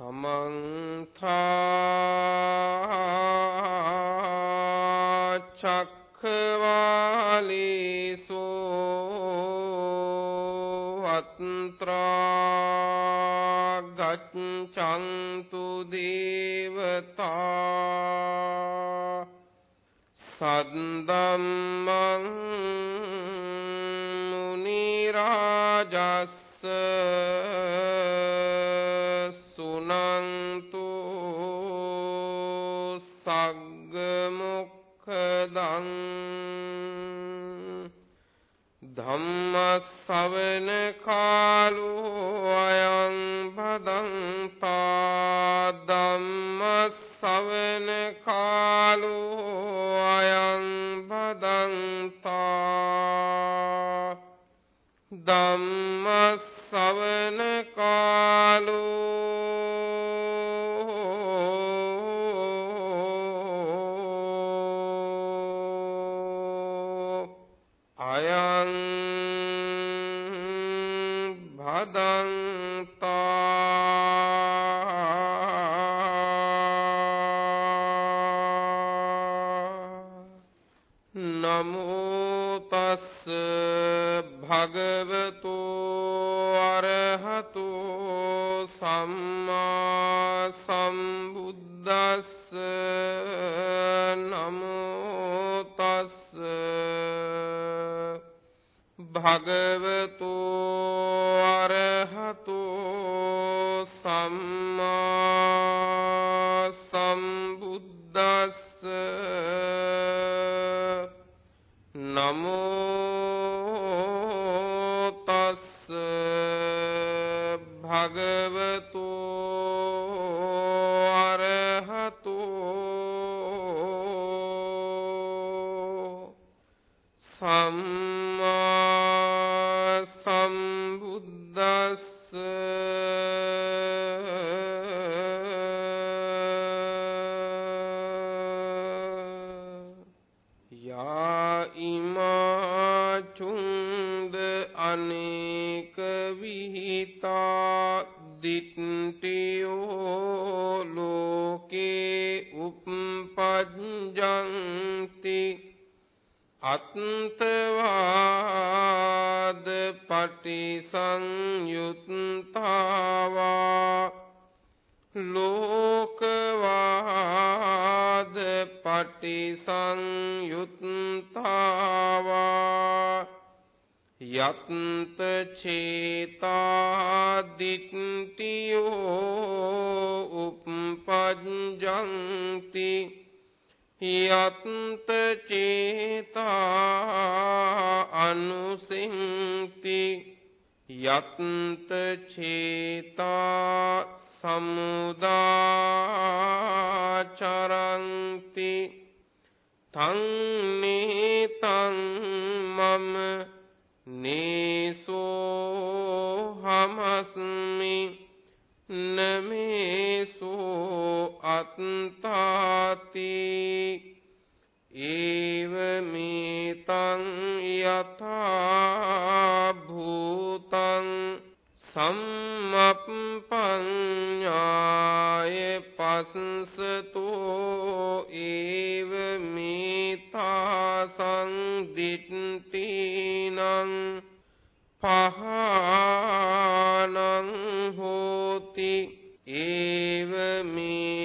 සමන්තා චක්කවාලේසු අත්‍රා ගච්ඡන්තු දේවතා සද්දම්මං නමෝ තස්ස භගවතු චේතා සමුදාචරಂತಿ තං නේතං මම නේසෝ හමස්මි නමේසෝ අත්තාති. ඒවමේතං යථා භූතං සම්මප්පඤ්ඤාය පස්සතෝ ඒවමේතා සංදිට්ඨීනං පහනං හෝති ඒවමේතා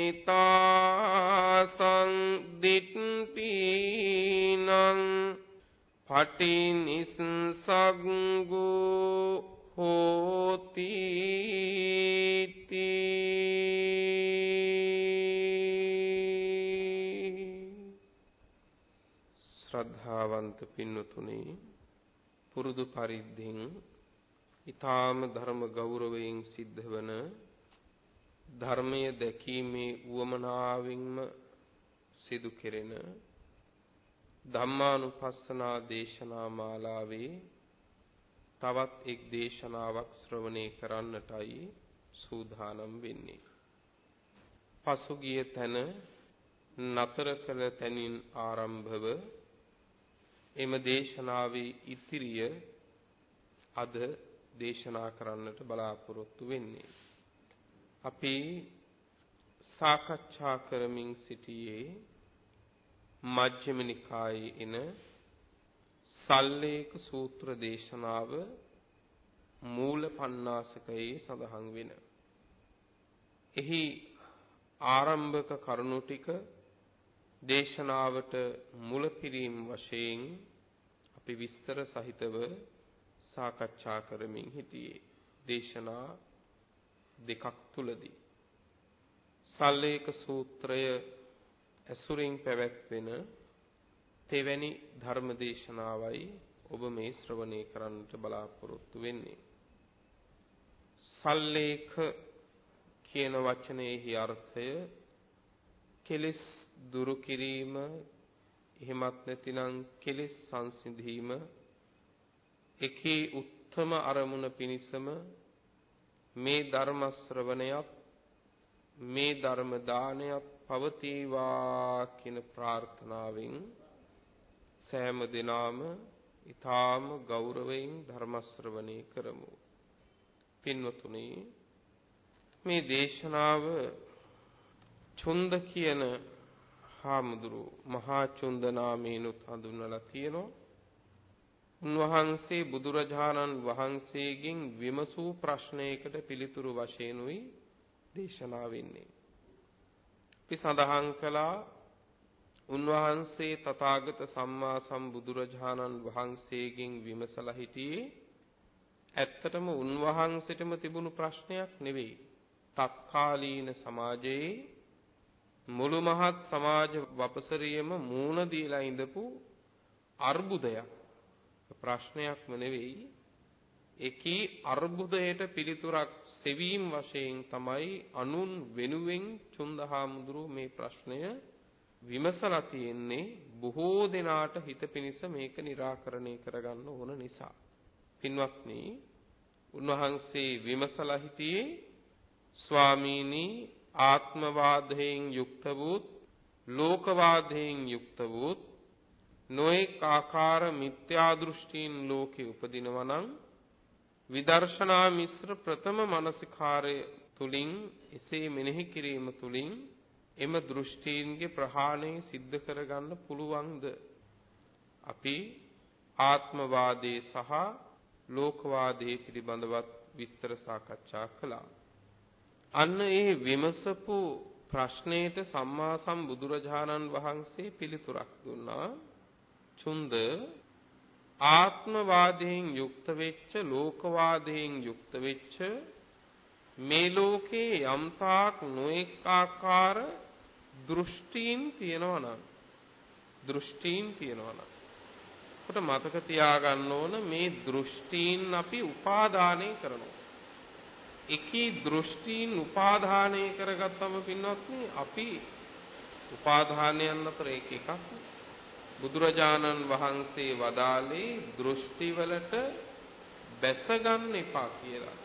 සංදිට්ඨීනං පටිනිස්සග්ගෝ හෝති ශ්‍රද්ධාවන්ත පින්වතුනි පුරුදු පරිද්දෙන් ඊ타ම ධර්ම ගෞරවයෙන් සිද්ධ වන ධර්මයේ දැකීමේ උවමනාවින්ම සිදු කෙරෙන ධම්මානුපස්සනා දේශනා මාලාවේ තවත් එක් දේශනාවක් ශ්‍රවණය කරන්නටයි සූදානම් වෙන්නේ. පසුගිය තැන නතර කළ තැනින් ආරම්භව එම දේශනාවේ ඉතිරිය අද දේශනා කරන්නට බලාපොරොත්තු වෙන්නේ. අපි සාකච්ඡා කරමින් සිටියේ මජ්ක්‍ධිම නිකායේ එන සල්ලේක සූත්‍ර දේශනාව මූල පණ්ණාසකයේ සඳහන් වෙන. එහි ආරම්භක කරුණු ටික දේශනාවට මුලපිරීම වශයෙන් අපි විස්තර සහිතව සාකච්ඡා කරමින් හිටියේ. දේශනා දෙකක් තුලදී. සල්ලේක සූත්‍රය ඇසුරින් පැවැත්වෙන තෙවැනි ධර්ම දේශනාවයි ඔබ මේ ශ්‍රවණය කරන්නට බලාපොරොත්තු වෙන්නේ. සල්ලේක කියන වචනයේහි අර්ථය කෙලෙස් දුරු කිරීම එහෙමත් නැතිනම් කෙලෙස් සංසිඳීම එකී උත්තම අරමුණ පිණිසම මේ ධර්ම ශ්‍රවණයත් මේ ධර්ම දානයත් පවතිවා කියන ප්‍රාර්ථනාවෙන් සෑම දිනාම ඊ타ම ගෞරවයෙන් ධර්ම ශ්‍රවණය කරමු. පින්වතුනි මේ දේශනාව චුන්ද කියන හාමුදුරු මහා චුන්ද නාමයෙන්ුත් හඳුන්වලා තියෙනවා. උන්වහන්සේ බුදුරජාණන් වහන්සේගෙන් විමසූ ප්‍රශ්නයකට පිළිතුරු වශයෙන්ුයි දේශනා වෙන්නේ. අපි සඳහන් කළා උන්වහන්සේ තථාගත සම්මා සම්බුදුරජාණන් වහන්සේගෙන් විමසලා හිටියේ ඇත්තටම උන්වහන්සේටම තිබුණු ප්‍රශ්නයක් නෙවෙයි. තත්කාලීන සමාජයේ මුළු මහත් සමාජ වපසරියම මූණ දීලා ඉඳපු අර්බුදයක් ප්‍රශ්නයක්ම නෙවෙයි එකී අර්බුදයට පිළිතුරක් සෙවීම වශයෙන් තමයි අනුන් වෙනුවෙන් චුන්දහාමුදුරු මේ ප්‍රශ්නය විමසලා තියෙන්නේ බොහෝ දෙනාට හිත පිනිස මේක निराකරණය කරගන්න ඕන නිසා. පින්වත්නි, උන්වහන්සේ විමසලා හිටියේ ස්වාමීනි ආත්මවාදයෙන් යුක්ත වූත් ලෝකවාදයෙන් යුක්ත වූත් නොඑක ආකාර මිත්‍යා දෘෂ්ටීන් ලෝකේ උපදිනවා නම් විදර්ශනා මිශ්‍ර ප්‍රථම මානසිකාරය තුලින් එසේ මෙනෙහි කිරීම තුලින් එම දෘෂ්ටීන්ගේ ප්‍රහාණය සිද්ධ කරගන්න පුළුවන්ද අපි ආත්මවාදයේ සහ ලෝකවාදයේ පිළිබඳවත් විස්තර සාකච්ඡා කළා. අන්න ඒ විමසපු ප්‍රශ්නයට සම්මා සම්බුදුරජාණන් වහන්සේ පිළිතුරක් දුන්නා. චුන්ද ආත්මවාදයෙන් යුක්ත වෙච්ච ලෝකවාදයෙන් යුක්ත වෙච්ච මේ ලෝකේ යම්තාක් නොඑක ආකාර දෘෂ්ටීන් තියෙනවා නම් දෘෂ්ටීන් තියෙනවා නම්. කොට මතක තියාගන්න ඕන මේ දෘෂ්ටීන් අපි උපාදානය කරනවා. එකී දෘෂ්ටීන් උපාදානය කරගත්තම පින්වත්නි අපි උපාදානයන් අතර එක එකක් බුදුරජාණන් වහන්සේ වදාළේ දෘෂ්ටිවලට බැස ගන්න එපා කියලා.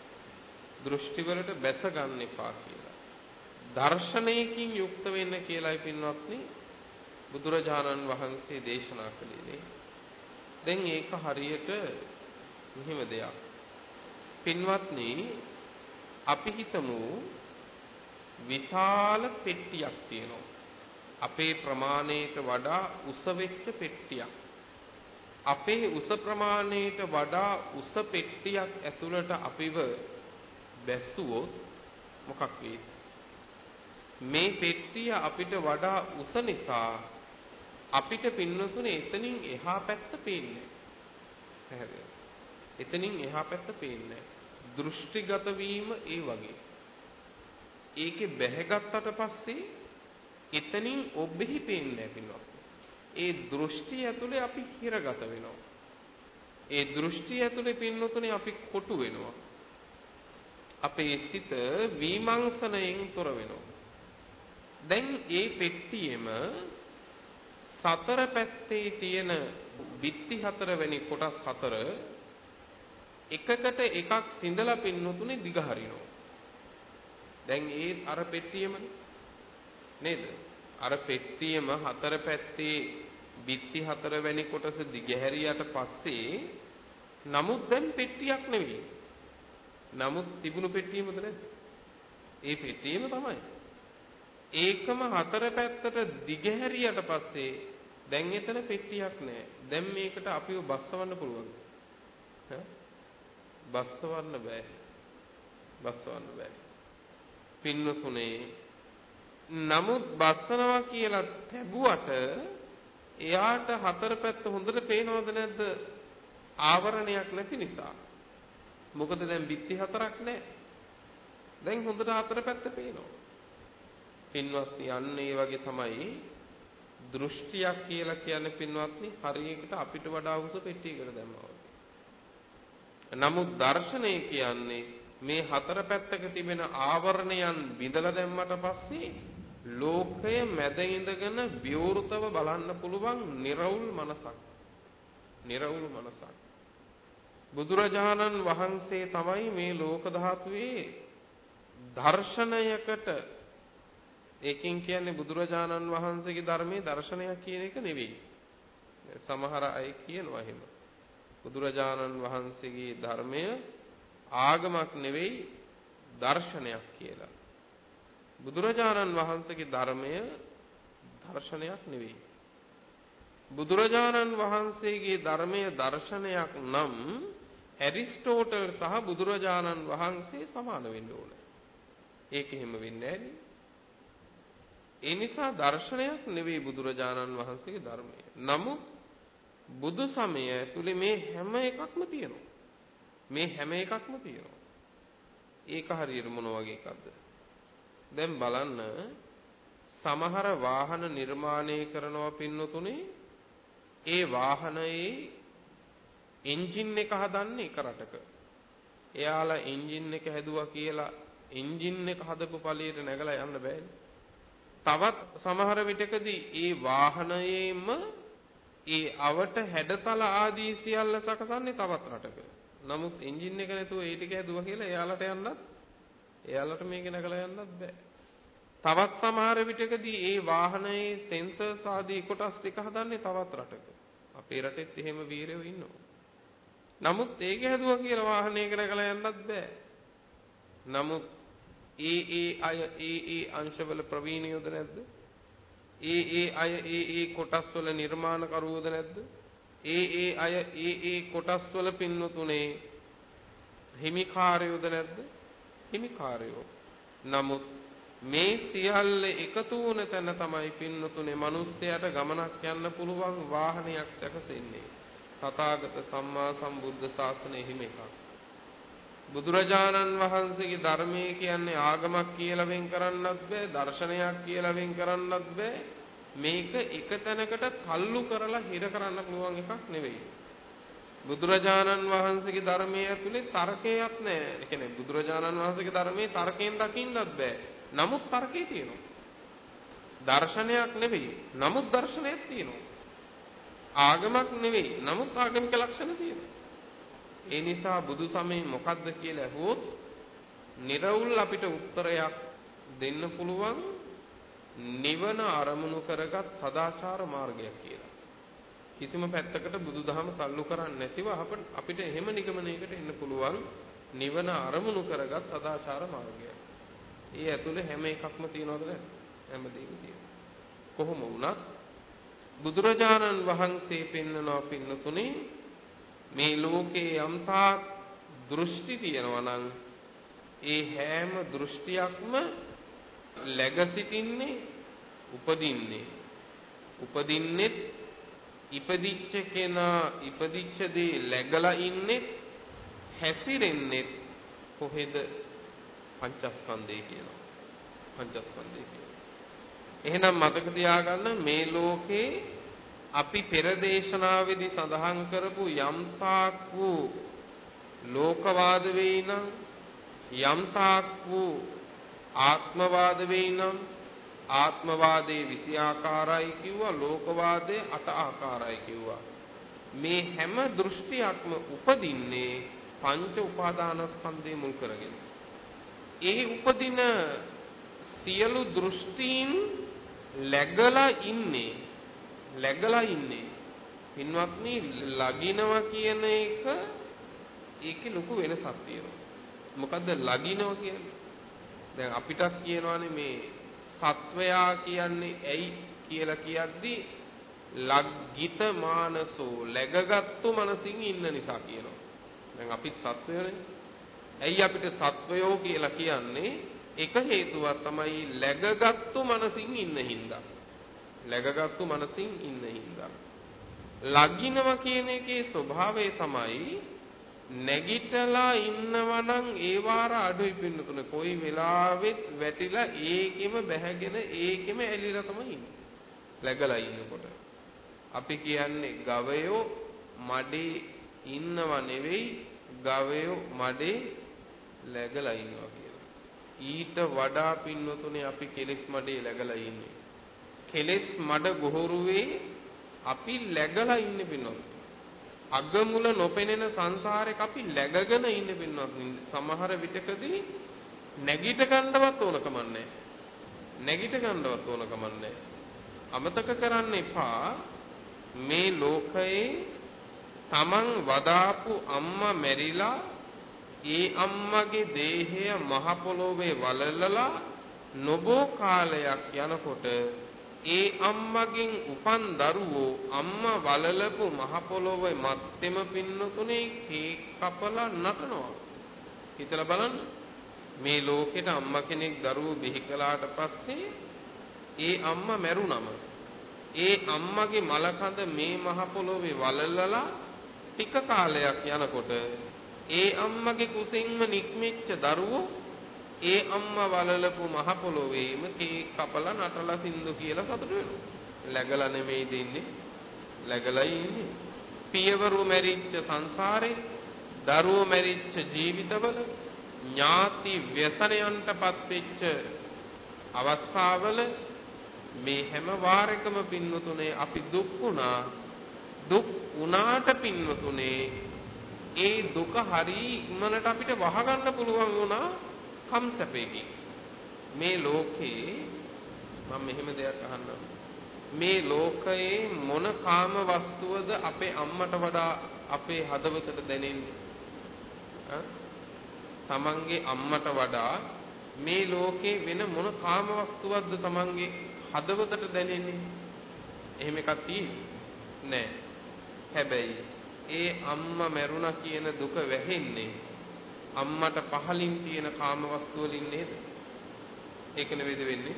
දෘෂ්ටිවලට බැස ගන්න එපා කියලා. දර්ශනයකින් යුක්ත වෙන්න කියලායි පින්වත්නි බුදුරජාණන් වහන්සේ දේශනා කළේ. දැන් ඒක හරියට මෙහිම දෙයක්. පින්වත්නි අපි හිතමු විශාල පෙට්ටියක් තියෙනවා. අපේ ප්‍රමාණයට වඩා උස වෙච්ච පෙට්ටියක්. අපේ උස ප්‍රමාණයට වඩා උස පෙට්ටියක් ඇතුළට අපිව බැස්සුවොත් මොකක් වෙයිද? මේ පෙට්ටිය අපිට වඩා උස නිසා අපිට පින්නතුනේ එතනින් එහා පැත්ත පේන්නේ නැහැ. එතනින් එහා පැත්ත පේන්නේ දෘෂ්ටිගත වීම ඒ වගේ. ඒකේ බැහැගත්තට පස්සේ එතනින් ඔබෙහි පේන්නේ නැහැ ඒ දෘෂ්ටි ඇතුලේ අපි හිරගත වෙනවා. ඒ දෘෂ්ටි ඇතුලේ පින්නතුනේ අපි කොටු වෙනවා. අපේ සිත විමර්ශනයෙන් තොර වෙනවා. දැන් ඒ පෙට්ටියෙම සතර පැත්තේ තියෙන බිත්ති හතර වැනි කොටස් හතර එකකට එකක් සිඳලා පින්නතුනේ දිග හරිනවා. දැන් ඒ අර පෙට්ටියමනේ නේද? අර පෙට්ටියම හතර පැත්තේ බිත්ති හතර වැනි කොටස දිගහැරියට පස්සේ නමුත් දැන් පෙට්ටියක් නෙවෙයි. නමුත් තිබුණු පෙට්ටියමද නැද්ද? ඒ පෙට්ටියම තමයි. ඒකම හතර පැත්තට දිගහැරියට පස්සේ දැන් එතන පෙට්ටියක් නැහැ. දැන් මේකට අපිව බස්සවන්න පුළුවන්. ඈ බස්සවන්න බෑ. බස්සවන්න බෑ. පින්නතුනේ නමුත් බස්සනවා කියලා තැබුවට එයාට හතර පැත්ත හොඳට පේනවද නැද්ද? ආවරණයක් නැති නිසා. මොකද දැන් බිත්ති හතරක් නැහැ. දැන් හොඳට හතර පැත්ත පේනවා. පින්වත්නි අන්න ඒ වගේ තමයි දෘෂ්ටියක් කියලා කියන්නේ පින්වත්නි හරියකට අපිට වඩා උස පෙට්ටියකට දැම්මා නමුත් දර්ශනය කියන්නේ මේ හතර පැත්තක තිබෙන ආවරණයන් බිඳලා දැම්මට පස්සේ ලෝකය මැද ඉඳගෙන විවෘතව බලන්න පුළුවන් निराවුල් මනසක්. निराවුල් මනසක්. බුදුරජාණන් වහන්සේ තමයි මේ ලෝක ධාතුවේ දර්ශනයකට ඒකෙන් කියන්නේ බුදුරජාණන් වහන්සේගේ ධර්මයේ දර්ශනයක් කියන එක නෙවෙයි. සමහර අය කියනවා එහෙම. බුදුරජාණන් වහන්සේගේ ධර්මය ආගමක් නෙවෙයි දර්ශනයක් කියලා. බුදුරජාණන් වහන්සේගේ ධර්මය දර්ශනයක් නෙවෙයි. බුදුරජාණන් වහන්සේගේ ධර්මය දර්ශනයක් නම් ඇරිස්ටෝටල් සහ බුදුරජාණන් වහන්සේ සමාන වෙන්න ඕන. ඒක එහෙම වෙන්නේ නැහැ ඒ නිසා දර්ශනයක් නෙවෙයි බුදුරජාණන් වහන්සේගේ ධර්මය. නමුත් බුදු සමය ඇතුලේ මේ හැම එකක්ම තියෙනවා. මේ හැම එකක්ම තියෙනවා. ඒක හරියට මොන වගේ එකක්ද? දැන් බලන්න සමහර වාහන නිර්මාණය කරනවා පින්නතුනේ ඒ වාහනයේ එන්ජින් එක හදන්නේ එක රටක. එයාලා එන්ජින් එක හැදුවා කියලා එන්ජින් එක හදපු ඵලයට නැගලා යන්න බෑනේ. තවත් සමහර විටකදී ඒ වාහනයේම ඒ අවට හැඩතල ආදී සියල්ල සකසන්නේ තවත් රටක. නමුත් එන්ජින් එක නැතුව ඒ ටික හැදුවා කියලා එයාලට යන්නත් එයාලට මේක නැගලා යන්නත් බෑ. තවත් සමහර විටකදී ඒ වාහනයේ සෙන්සර්ස් ආදී කොටස් ටික හදන්නේ තවත් රටක. අපේ රටෙත් එහෙම වීරයෝ ඉන්නවා. නමුත් ඒක හැදුවා කියලා වාහනයක නැගලා යන්නත් බෑ. නමුත් ඒ ඒ අය ඒ ඒ අංශවල ප්‍රවීණයෝද නැද්ද? ඒ ඒ අය ඒ ඒ කොටස්වල නිර්මාණකරුවෝද නැද්ද? ඒ ඒ අය ඒ ඒ කොටස්වල පින්වතුනේ හිමිකාරයෝද නැද්ද? හිමිකාරයෝ. නමුත් මේ සියල්ල එකතු වුණ තැන තමයි පින්වතුනේ මිනිස්යාට ගමනක් යන්න පුළුවන් වාහනයක් සැකසෙන්නේ. තථාගත සම්මා සම්බුද්ධ ශාසනය හිම එකක්. බුදුරජාණන් වහන්සේගේ ධර්මයේ කියන්නේ ආගමක් කියලා වෙන් කරන්නත් බෑ දර්ශනයක් කියලා වෙන් කරන්නත් බෑ මේක එක තැනකට තල්ලු කරලා හිර කරන්න පුළුවන් එකක් නෙවෙයි බුදුරජාණන් වහන්සේගේ ධර්මයේ ඇතුලේ තර්කයක් නෑ. ඒ කියන්නේ බුදුරජාණන් වහන්සේගේ ධර්මයේ තර්කයෙන් දකින්නත් බෑ. නමුත් තර්කේ තියෙනවා. දර්ශනයක් නෙවෙයි. නමුත් දර්ශනයක් තියෙනවා. ආගමක් නෙවෙයි. නමුත් ආගමික ලක්ෂණ තියෙනවා. ඒ නිසා බුදු සමය මොකද්ද කියලා ඇහුවොත් නිර්වුල් අපිට උත්තරයක් දෙන්න පුළුවන් නිවන අරමුණු කරගත් සදාචාර මාර්ගයක් කියලා. කිසිම පැත්තකට බුදුදහම සල්ලු කරන්නේ නැතිව අපිට එහෙම නිගමනයකට එන්න පුළුවන් නිවන අරමුණු කරගත් සදාචාර මාර්ගයක්. ඒ ඇතුලේ හැම එකක්ම තියනවද නැද්ද? හැමදේම තියෙනවා. කොහොම වුණත් බුදුරජාණන් වහන්සේ පෙන්වනවා පින්නතුනේ මේ ලෝකේ යම්තා දෘෂ්ටි තියෙනවා නම් ඒ හැම දෘෂ්ටියක්ම läග සිටින්නේ උපදින්නේ උපදින්නෙත් ඉපදිච්ච කෙනා ඉපදිච්ච දේ läගලා ඉන්නේ හැසිරෙන්නේ කොහෙද? පංචස්කන්ධේ කියනවා පංචස්කන්ධේ කියනවා එහෙනම් මතක තියාගන්න මේ ලෝකේ අපි පෙර දේශනාවේදී සඳහන් කරපු යම්තාක් වූ ලෝකවාද වෙයි නම් යම්තාක් වූ ආත්මවාද වෙයි නම් ආත්මවාදයේ 20 ආකාරයි කිව්වා ලෝකවාදයේ 8 ආකාරයි කිව්වා මේ හැම දෘෂ්ටියක්ම උපදින්නේ පංච උපාදානස්කන්ධය මුල් කරගෙන ඒ උපදින සියලු දෘෂ්ටීන් läගලා ඉන්නේ läගලා ඉන්නේ. පින්වත්නි ලගිනවා කියන එක ඒකේ ලොකු වෙනසක් තියෙනවා. මොකද්ද ලගිනවා කියන්නේ? දැන් අපිටත් කියනවානේ මේ සත්වයා කියන්නේ ඇයි කියලා කියද්දි ලග්ගිත මානසෝ läගගත්තු මනසින් ඉන්න නිසා කියනවා. දැන් අපිත් සත්වයෝනේ. ඇයි අපිට සත්වයෝ කියලා කියන්නේ? එක හේතුවක් තමයි läගගත්තු මනසින් ඉන්න හින්දා. läගගත්තු මනසින් ඉන්න හින්දා. ලගිනවා කියන එකේ ස්වභාවය තමයි නැගිටලා ඉන්නවා නම් ඒ වාර අඩුයි පින්නතුනේ කොයි වෙලාවෙත් වැටිලා ඒකෙම බැහැගෙන ඒකෙම ඇලිලා තමයි ඉන්නේ. läගලා ඉන්නකොට. අපි කියන්නේ ගවයෝ මඩේ ඉන්නව නෙවෙයි ගවයෝ මඩේ läගලා ඉන්නවා කියලා. ඊට වඩා පින්නතුනේ අපි කෙලෙස් මඩේ läගලා ඉන්නේ. කෙලෙස් මඩ ගොහරුවේ අපි läගලා ඉන්නේ පින්නතුනේ. අගමුල නොපෙනෙන සංසාරෙක අපි läගගෙන ඉන්න පින්වත් සමහර විටකදී නැගිට ගන්නවත් ඕන කමන්නේ නැගිට ගන්නවත් ඕන කමන්නේ අමතක කරන්න එපා. මේ ලෝකයේ තමන් වදාපු අම්මා මැරිලා ඒ අම්මගේ දේහය මහ පොළොවේ වලලලා නොබෝ කාලයක් යනකොට ඒ අම්මගෙන් උපන් දරුවෝ අම්මා වලලපු මහ පොළොවේ මත්තෙම පින්නතුනේ කේක් කපලා නටනවා. හිතලා බලන්න. මේ ලෝකෙට අම්මා කෙනෙක් දරුවෝ බිහි කළාට පස්සේ ඒ අම්මා මැරුණම ඒ අම්මගේ මලකඳ මේ මහ පොළොවේ වලලලා ටික කාලයක් යනකොට ඒ අම්මගේ කුසින්ම නික්මිච්ච දරුවෝ ඒ අම්මා වලලපු මහ පොළොවේම කේක් කපලා නටලා සින්දු කියලා සතුට වෙනවා. läගලා නෙමෙයි දෙන්නේ. läගලා ඉන්නේ. පියවරු මැරිච්ච සංසාරේ, දරුවෝ මැරිච්ච ජීවිතවල ඥාති ව්‍යසනයන්ටපත් වෙච්ච අවස්ථාවල මේ හැම වාරයකම පින්වතුනේ අපි දුක් වුණා. දුක් වුණාට පින්වතුනේ ඒ දුක හරි ඉක්මනට අපිට වහගන්න පුළුවන් වුණා කම් සැපයකින් මේ ලෝකේ මම මෙහෙම දෙයක් අහන්නම් මේ ලෝකයේ මොන කාම වස්තුවද අපේ අම්මට වඩා අපේ හදවතට දැනෙන්නේ? තමන්ගේ අම්මට වඩා මේ ලෝකේ වෙන මොන කාම වස්තුවක්ද තමන්ගේ හදවතට දැනෙන්නේ? එහෙම එකක් තියෙන්නේ නෑ. හැබැයි ඒ අම්මා මැරුණා කියන දුක වැහෙන්නේ අම්මට පහලින් තියෙන කාමවස්තු වලින් නේද? ඒක නෙවෙයිද වෙන්නේ?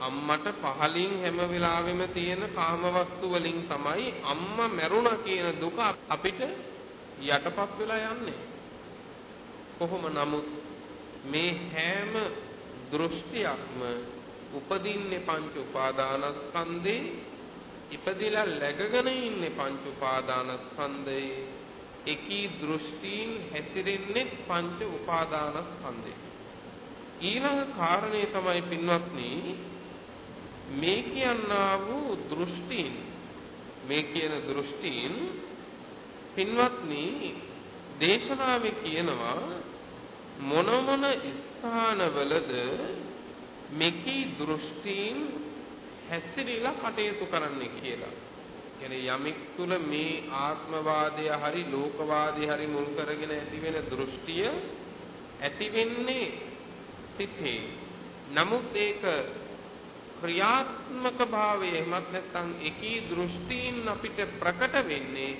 අම්මට පහලින් හැම වෙලාවෙම තියෙන කාමවස්තු වලින් තමයි අම්මා මැරුණා කියන දුක අපිට යටපත් වෙලා යන්නේ. කොහොම නමුත් මේ හැම දෘෂ්ටියක්ම උපදින්නේ පංච උපාදානස්කන්ධේ ඉපදිලා läගගෙන ඉන්නේ පංච උපාදානස්කන්ධේ එකී දෘෂ්ටීන් හැසිරෙන්නේ පංච උපාදානස්කන්ධේ. ඊළඟ කාරණේ තමයි පින්වත්නි මේ කියනා වූ දෘෂ්ටීන් මේ කියන දෘෂ්ටීන් පින්වත්නි දේශනාවේ කියනවා මොන මොන ස්ථානවලද මෙකී දෘෂ්ටීන් හැසිරීලා කටයුතු කරන්නේ කියලා. කියන්නේ යමෙක් තුල මේ ආත්මවාදය හරි ලෝකවාදය හරි මුල් කරගෙන ඇතිවෙන දෘෂ්ටිය ඇති වෙන්නේ සිතේ. නමුත් ඒක ක්‍රියාත්මක භාවය එමත් නැත්නම් එකී දෘෂ්ටීන් අපිට ප්‍රකට වෙන්නේ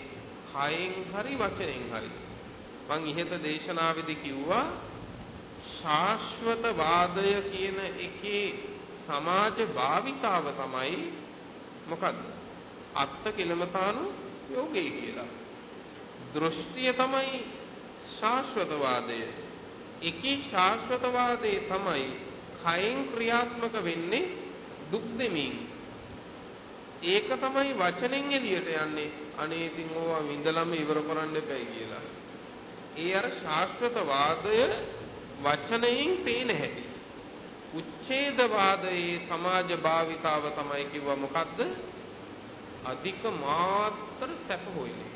කයෙන් හරි වචනෙන් හරි. මං ඉහත දේශනාවේදී කිව්වා ශාශ්වත වාදය කියන එකේ සමාජ භාවිතාව තමයි මොකද්ද? අත්ත කිලමතානු යෝගේ කියලා. දෘෂ්ටිය තමයි ශාස්වතවාදය. එකී ශාස්වතවාදයේ තමයි කයෙන් ක්‍රියාත්මක වෙන්නේ දුක් දෙමින්. ඒක තමයි වචනෙන් එළියට යන්නේ. අනේ ඉතින් ඕවා විඳලම ඉවර කරන්න එපයි කියලා. ඒ අර ශාස්ත්‍රතවාදය වචනයෙන් පේන හැටි. උච්ඡේදවාදයේ සමාජ භාවිතාව තමයි කිව්වා මොකද්ද? අධික මාත්‍ර සැප හොයන්නේ.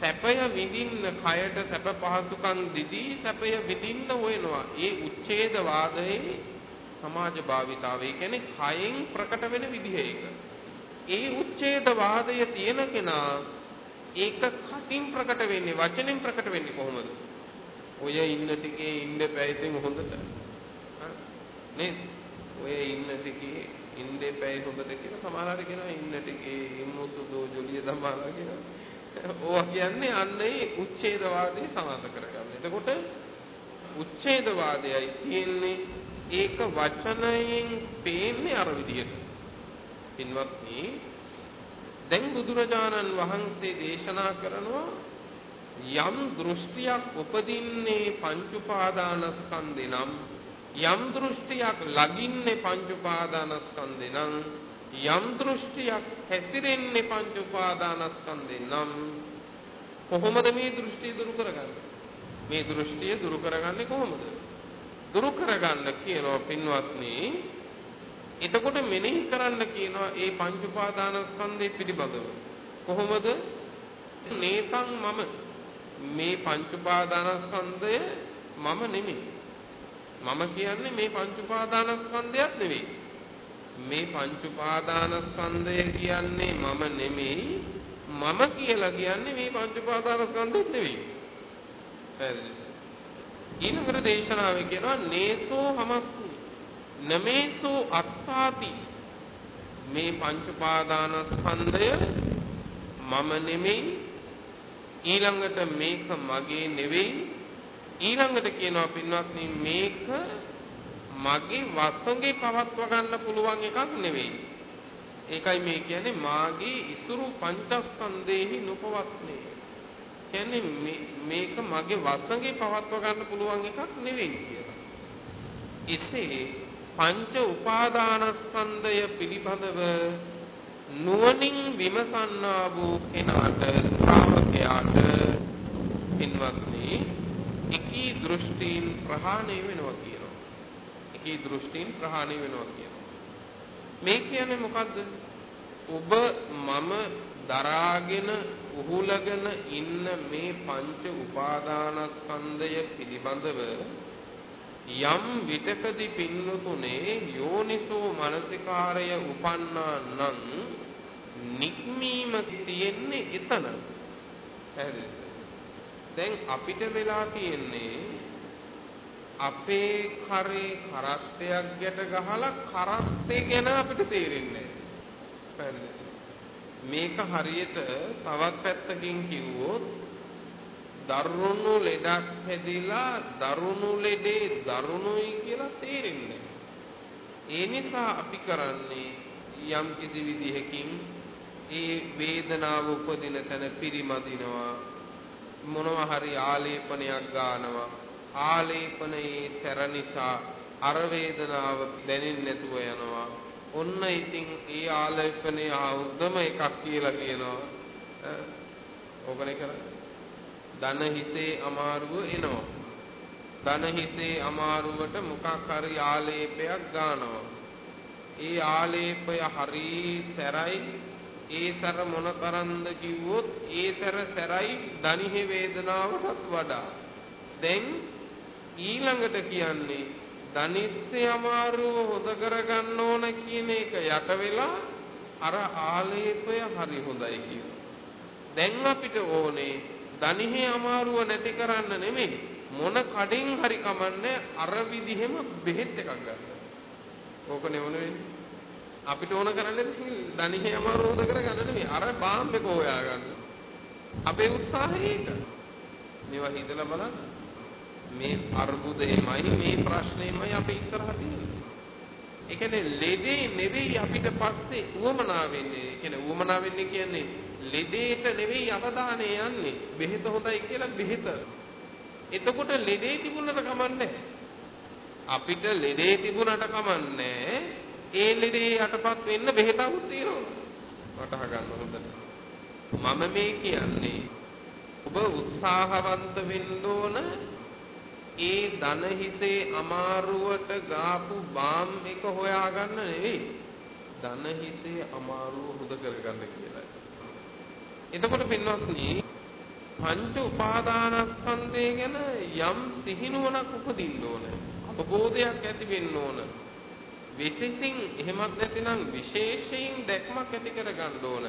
සැපය විඳින්න කයට සැප පහසුකම් දිදී සැපය විඳින්න හොයනවා. ඒ උච්ඡේද වාදයේ සමාජ භාවිතාව. ඒ කියන්නේ කයෙන් ප්‍රකට වෙන විදිහ ඒක. ඒ උච්ඡේද වාදය තියෙන කෙනා ඒක කටින් ප්‍රකට වෙන්නේ වචනෙන් ප්‍රකට වෙන්නේ කොහොමද? ඔය ඉන්න ටිකේ ඉන්න පැයිතින් හොඳට. නේද? ඔය ඉන්න ටිකේ ඉන්න එපැයි හොඳට කියලා සමහරවිට කියනවා ඉන්න ටිකේ ඉමුතු දෝජොලිය දමාලා කියලා. ඕවා කියන්නේ අන්න ඒ උච්ඡේදවාදී සමාස කරගන්න. එතකොට උච්ඡේදවාදයයි තියෙන්නේ ඒක වචනයෙන් පේන්නේ අර විදියට. පින්වත්නි දැන් බුදුරජාණන් වහන්සේ දේශනා කරනවා යම් දෘෂ්ටියක් උපදින්නේ පංච උපාදානස්කන්ධේ නම් යම් දෘෂ්ටියක් ලගින්නේ පංච උපාදානස්කන්ධේ නම් යම් දෘෂ්ටියක් හැසිරෙන්නේ පංච උපාදානස්කන්ධේ නම් කොහොමද මේ දෘෂ්ටිය දුරු කරගන්නේ? මේ දෘෂ්ටිය දුරු කරගන්නේ කොහොමද? දුරු කරගන්න කියනවා පින්වත්නි එතකොට මෙනෙහි කරන්න කියනවා ඒ පංච උපාදානස්කන්ධය පිළිබඳව. කොහොමද? නේතං මම. මේ පංච උපාදානස්කන්ධය මම නෙමෙයි. මම කියන්නේ මේ පංච උපාදානස්කන්ධයක් නෙවෙයි. මේ පංච උපාදානස්කන්ධය කියන්නේ මම නෙමෙයි මම කියලා කියන්නේ මේ පංච උපාදානස්කන්ධෙත් නෙවෙයි ඊළඟට දේශනාවේ කියනවා නේසෝ හමස්තු නමේසෝ අත්තාති. මේ පංච උපාදානස්කන්ධය මම නෙමෙයි ඊළඟට මේක මගේ නෙවෙයි ඊළඟට කියනවා පින්වත්නි මේක මගේ වසඟේ පවත්ව ගන්න පුළුවන් එකක් නෙවෙයි ඒකයි මේ කියන්නේ මාගේ ඉතුරු පංචස්කන්ධේහි නොපවත්නේ කියන්නේ මේක මගේ වසඟේ පවත්ව ගන්න පුළුවන් එකක් නෙවෙයි කියලා. එසේ පංච උපාදානස්කන්ධය පිළිබඳව නුවණින් විමසන්නා වූ කෙනාට ශ්‍රාවකයාට පින්වත්නි එකී දෘෂ්ටීන් ප්‍රහාණය වෙනවා කියනවා. එකී දෘෂ්ටීන් ප්‍රහාණය වෙනවා කියනවා. මේ කියන්නේ මොකද්ද? ඔබ මම දරාගෙන උහුලගෙන ඉන්න මේ පංච උපාදානස්කන්ධය පිළිබඳව යම් විතකදී පින්නතුනේ යෝනිසෝ මනසිකාරය උපන්නා නම් නික්මීම තියෙන්නේ එතන. හරිද? දැන් අපිට වෙලා තියෙන්නේ අපේ කරේ කරත්තයක් ගැට ගහලා කරත්තේ ගැන අපිට තේරෙන්නේ නැහැ. මේක හරියට තවත් පැත්තකින් කිව්වොත් දරුණු ලෙඩක් හැදිලා දරුණු ලෙඩේ දරුණුයි කියලා තේරෙන්නේ. ඒ නිසා අපි කරන්නේ යම් කිසි විදිහකින් ඒ වේදනාව උපදින තැන පිරිමදිනවා මොනවා හරි ආලේපනයක් ගන්නවා ආලේපනයේ තර නිසා අර වේදනාව දැනෙන්නේ නැතුව යනවා ඔන්න ඉතින් ඒ ආලේපනයේ ආවුද්දම එකක් කියලා කියනවා ඕකනේ කරන්නේ ධන හිතේ අමාරුව එනවා. ධන හිතේ අමාරුවට මොකක් හරි ආලේපයක් ගන්නවා. ඒ ආලේපය හරි සැරයි ඒ සැර මොනතරම්ද කිව්වොත් ඒ සැර සැරයි ධනිහි වේදනාවටත් වඩා. දැන් ඊළඟට කියන්නේ ධනිස්සේ අමාරුව හොද කරගන්න ඕන කියන එක යට වෙලා අර ආලේපය හරි හොඳයි කියනවා. දැන් අපිට ඕනේ දණිහේ අමාරුව නැති කරන්න නෙමෙයි මොන කඩෙන් හරි කමන්නේ අර විදිහෙම බෙහෙත් එකක් ගන්න. ඕක නෙවන වෙන්නේ. අපිට ඕන කරන්නේ දණිහේ අමාරුව හොද කරගන්න නෙමෙයි අර බාම් එක හොයා ගන්න. අපේ උත්සාහය ඒක. මේවා හිතලා බලන්න. මේ අර්බුදයමයි මේ ප්‍රශ්නයමයි අපේ ඉස්සරහ තියෙන්නේ. ඒ කියන්නේ ලෙඩේ නෙවෙයි අපිට පස්සේ උවමනා වෙන්නේ. ඒ කියන්නේ උවමනා වෙන්නේ කියන්නේ ලෙඩේට නෙවෙයි අවධානය යන්නේ. බෙහෙත හොඳයි කියලා බෙහෙත. එතකොට ලෙඩේ තිබුණට කමන්නේ අපිට ලෙඩේ තිබුණට කමන්නේ ඒ ලෙඩේ යටපත් වෙන්න බෙහෙතක් තියෙනවා. වටහා ගන්න හොඳට. මම මේ කියන්නේ ඔබ උත්සාහවන්ත වෙන්න ඕන ඒ ධන හිතේ අමාරුවට ගාපු බාම් එක හොයාගන්න නෙවෙයි. ධන හිතේ අමාරුව හොද කරගන්න කියලා. එතකොට පින්වත්නි පංච උපාදානස්කන්ධය ගැන යම් සිහිනුවණක් උපදින්න ඕන. අවබෝධයක් ඇති වෙන්න ඕන. විශේෂයෙන් එහෙමත් නැතිනම් විශේෂයෙන් දැක්මක් ඇති කර ගන්න ඕන.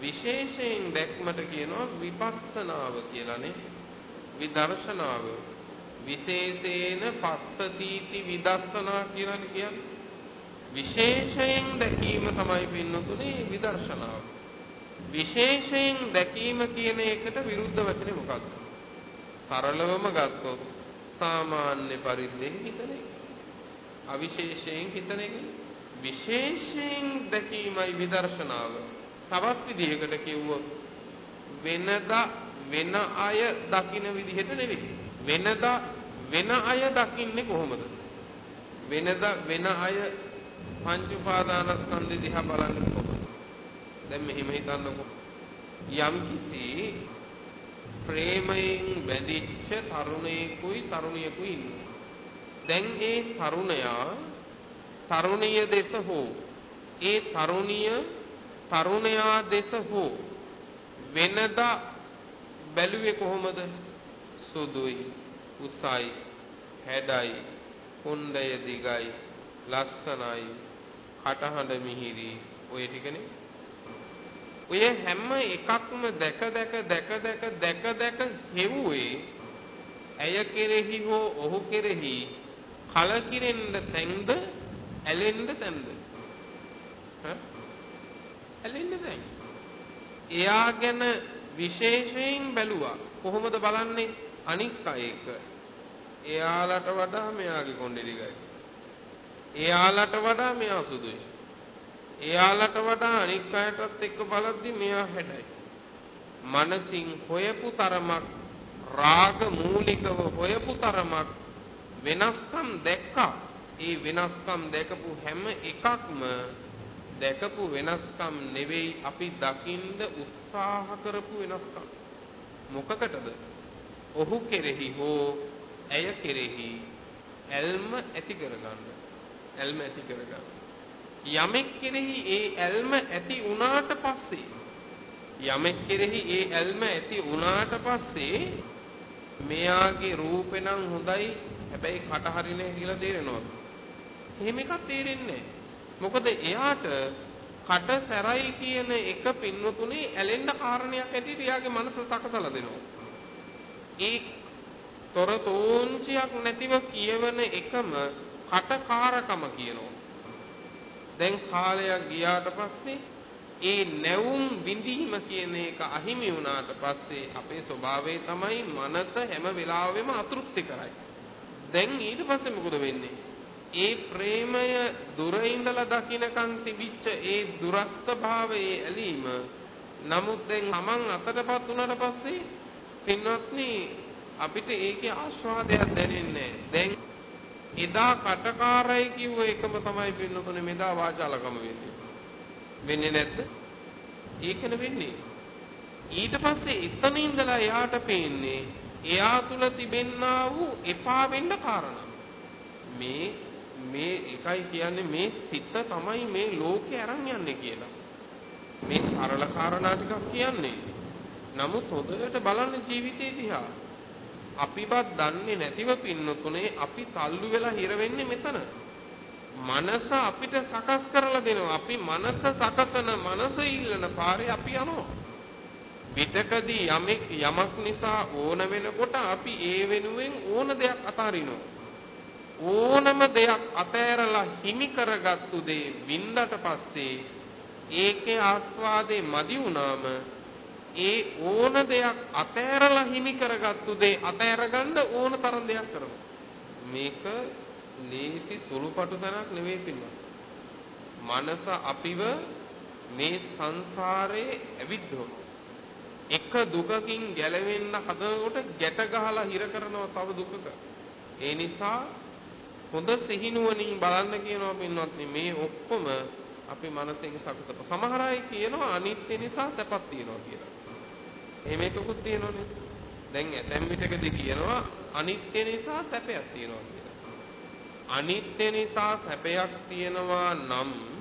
විශේෂයෙන් දැක්මට කියනවා විපස්සනාව කියලානේ. විදර්ශනාව. විශේෂේන පස්සතිති විදර්ශනා කියලානේ කියන්නේ. විශේෂයෙන් දැකීම තමයි පින්නතුනේ විදර්ශනාව. විශේෂයෙන් දැකීම කියන එකට විරුද්ධ වචනේ මොකක්ද? සරලවම ගත්තොත් සාමාන්‍ය පරිද්දෙන් හිතන එක. අවිශේෂයෙන් හිතන එක. විශේෂයෙන් දැකීමයි විදර්ශනාව. තවත් විදිහකට කිව්වොත් වෙනදා වෙන අය දකින විදිහට නෙවෙයි. වෙනදා වෙන අය දකින්නේ කොහොමද? වෙනදා වෙන අය පංච උපාදානස්කන්ධය දිහා බලන්නේ කොහොමද? දැන් මෙහෙම හිතන්නකො. යම් කිසි ප්‍රේමයෙන් බැඳිච්ච තරුණයෙකුයි තරුණියකුයි ඉන්නවා. දැන් ඒ තරුණයා තරුණිය දෙස හෝ ඒ තරුණිය තරුණයා දෙස හෝ වෙනදා බැලුවේ කොහොමද? සුදුයි, උසයි, හැඩයි, කොණ්ඩය දිගයි, ලස්සනයි, කටහඬ මිහිරි ඔය ටිකනේ. ඔය හැම එකක්ම දැක දැක දැක දැක දැක දැක හෙව්වේ ඇය කෙරෙහි හෝ ඔහු කෙරෙහි කලකිරෙන්න තැන්ද ඇලෙන්න තැන්ද? ඇලෙන්න තැන්. එයා ගැන විශේෂයෙන් බැලුවා. කොහොමද බලන්නේ? අනික් අය එක. එයාලට වඩා මෙයාගේ කොණ්ඩේ දිගයි. එයාලට වඩා මෙයා සුදුයි. එයාලට වඩා අනික් අයටත් එක්ක බලද්දි මෙයා හැඩයි. මනසින් හොයපු තරමක් රාග මූලිකව හොයපු තරමක් වෙනස්කම් දැක්කා. ඒ වෙනස්කම් දැකපු හැම එකක්ම දැකපු වෙනස්කම් නෙවෙයි අපි දකින්න උත්සාහ කරපු වෙනස්කම්. මොකකටද? ඔහු කෙරෙහි හෝ ඇය කෙරෙහි ඇල්ම ඇති කරගන්න. ඇල්ම ඇති කරගන්න. යමෙක් කෙරෙහි ඒ ඇල්ම ඇති වුණාට පස්සේ යමෙක් කෙරෙහි ඒ ඇල්ම ඇති වුණාට පස්සේ මෙයාගේ රූපේ නම් හොඳයි හැබැයි කට හරිනේ කියලා තේරෙනවා. එහෙම එකක් තේරෙන්නේ මොකද එයාට කට සැරයි කියන එක පින්වතුනේ ඇලෙන්න කාරණයක් ඇටියට එයාගේ මනස සකසලා දෙනවා. ඒ තොරතෝංචියක් නැතිව කියවන එකම කටකාරකම කියනවා. දැන් කාලයක් ගියාට පස්සේ ඒ නැවුම් විඳීම කියන එක අහිමි වුණාට පස්සේ අපේ ස්වභාවය තමයි මනස හැම වෙලාවෙම අතෘප්ති කරයි. දැන් ඊට පස්සේ මොකද වෙන්නේ? ඒ ප්‍රේමය දුර ඉඳලා දකින්නකන් තිබිච්ච ඒ දුරස්ත භාවයේ ඇලීම නමුත් දැන් Taman අතටපත් වුණාට පස්සේ පින්වත්නි අපිට ඒකේ ආස්වාදයක් දැනෙන්නේ දැන් එදා කටකාරයි කිව්ව එකම තමයි පින්නතුනේ මෙදා වාචාලකම වෙන්නේ. වෙන්නේ නැද්ද? ඒකන වෙන්නේ. ඊට පස්සේ එතන ඉඳලා එයාට පේන්නේ එයා තුල තිබෙන්නා වූ එපා වෙන්න කාරණා. මේ මේ එකයි කියන්නේ මේ සිත තමයි මේ ලෝකේ අරන් යන්නේ කියලා. මේ සරල කාරණා ටිකක් කියන්නේ. නමුත් හොඳට බලන්න ජීවිතේ දිහා. අපිවත් දන්නේ නැතිව පින්නතුනේ අපි තල්ලු වෙලා හිර වෙන්නේ මෙතන. මනස අපිට සකස් කරලා දෙනවා. අපි මනස සකසන මනස ඉල්ලන පාරේ අපි යනවා. පිටකදී යමෙක් යමක් නිසා ඕන වෙනකොට අපි ඒ වෙනුවෙන් ඕන දෙයක් අතාරිනවා. ඕනම දෙයක් අතෑරලා හිමි කරගත්තු දේ වින්දට පස්සේ ඒකේ ආස්වාදේ මදි වුණාම ඒ ඕන දෙයක් අතෑරලා හිමි කරගත්තු දේ අතෑරගන්න ඕන තරම් දෙයක් කරනවා. මේක ලේසි සුළුපටු තැනක් නෙවෙයි පින්වත්. මනස අපිව මේ සංසාරේ ඇවිද්දෝ. එක දුකකින් ගැලවෙන්න හදනකොට ගැට ගහලා හිර කරනවා තව දුකක. ඒ නිසා හොඳ සිහිනුවණින් බලන්න කියනවා පින්වත්නි මේ ඔක්කොම අපි මනසෙන් සකසප. සමහර අය කියනවා අනිත්‍ය නිසා සැපක් තියෙනවා කියලා. එහෙම එකකුත් තියෙනවනේ. දැන් ඇතැම් විටකදී කියනවා අනිත්‍ය නිසා සැපයක් තියෙනවා කියලා. අනිත්‍ය නිසා සැපයක් තියෙනවා නම්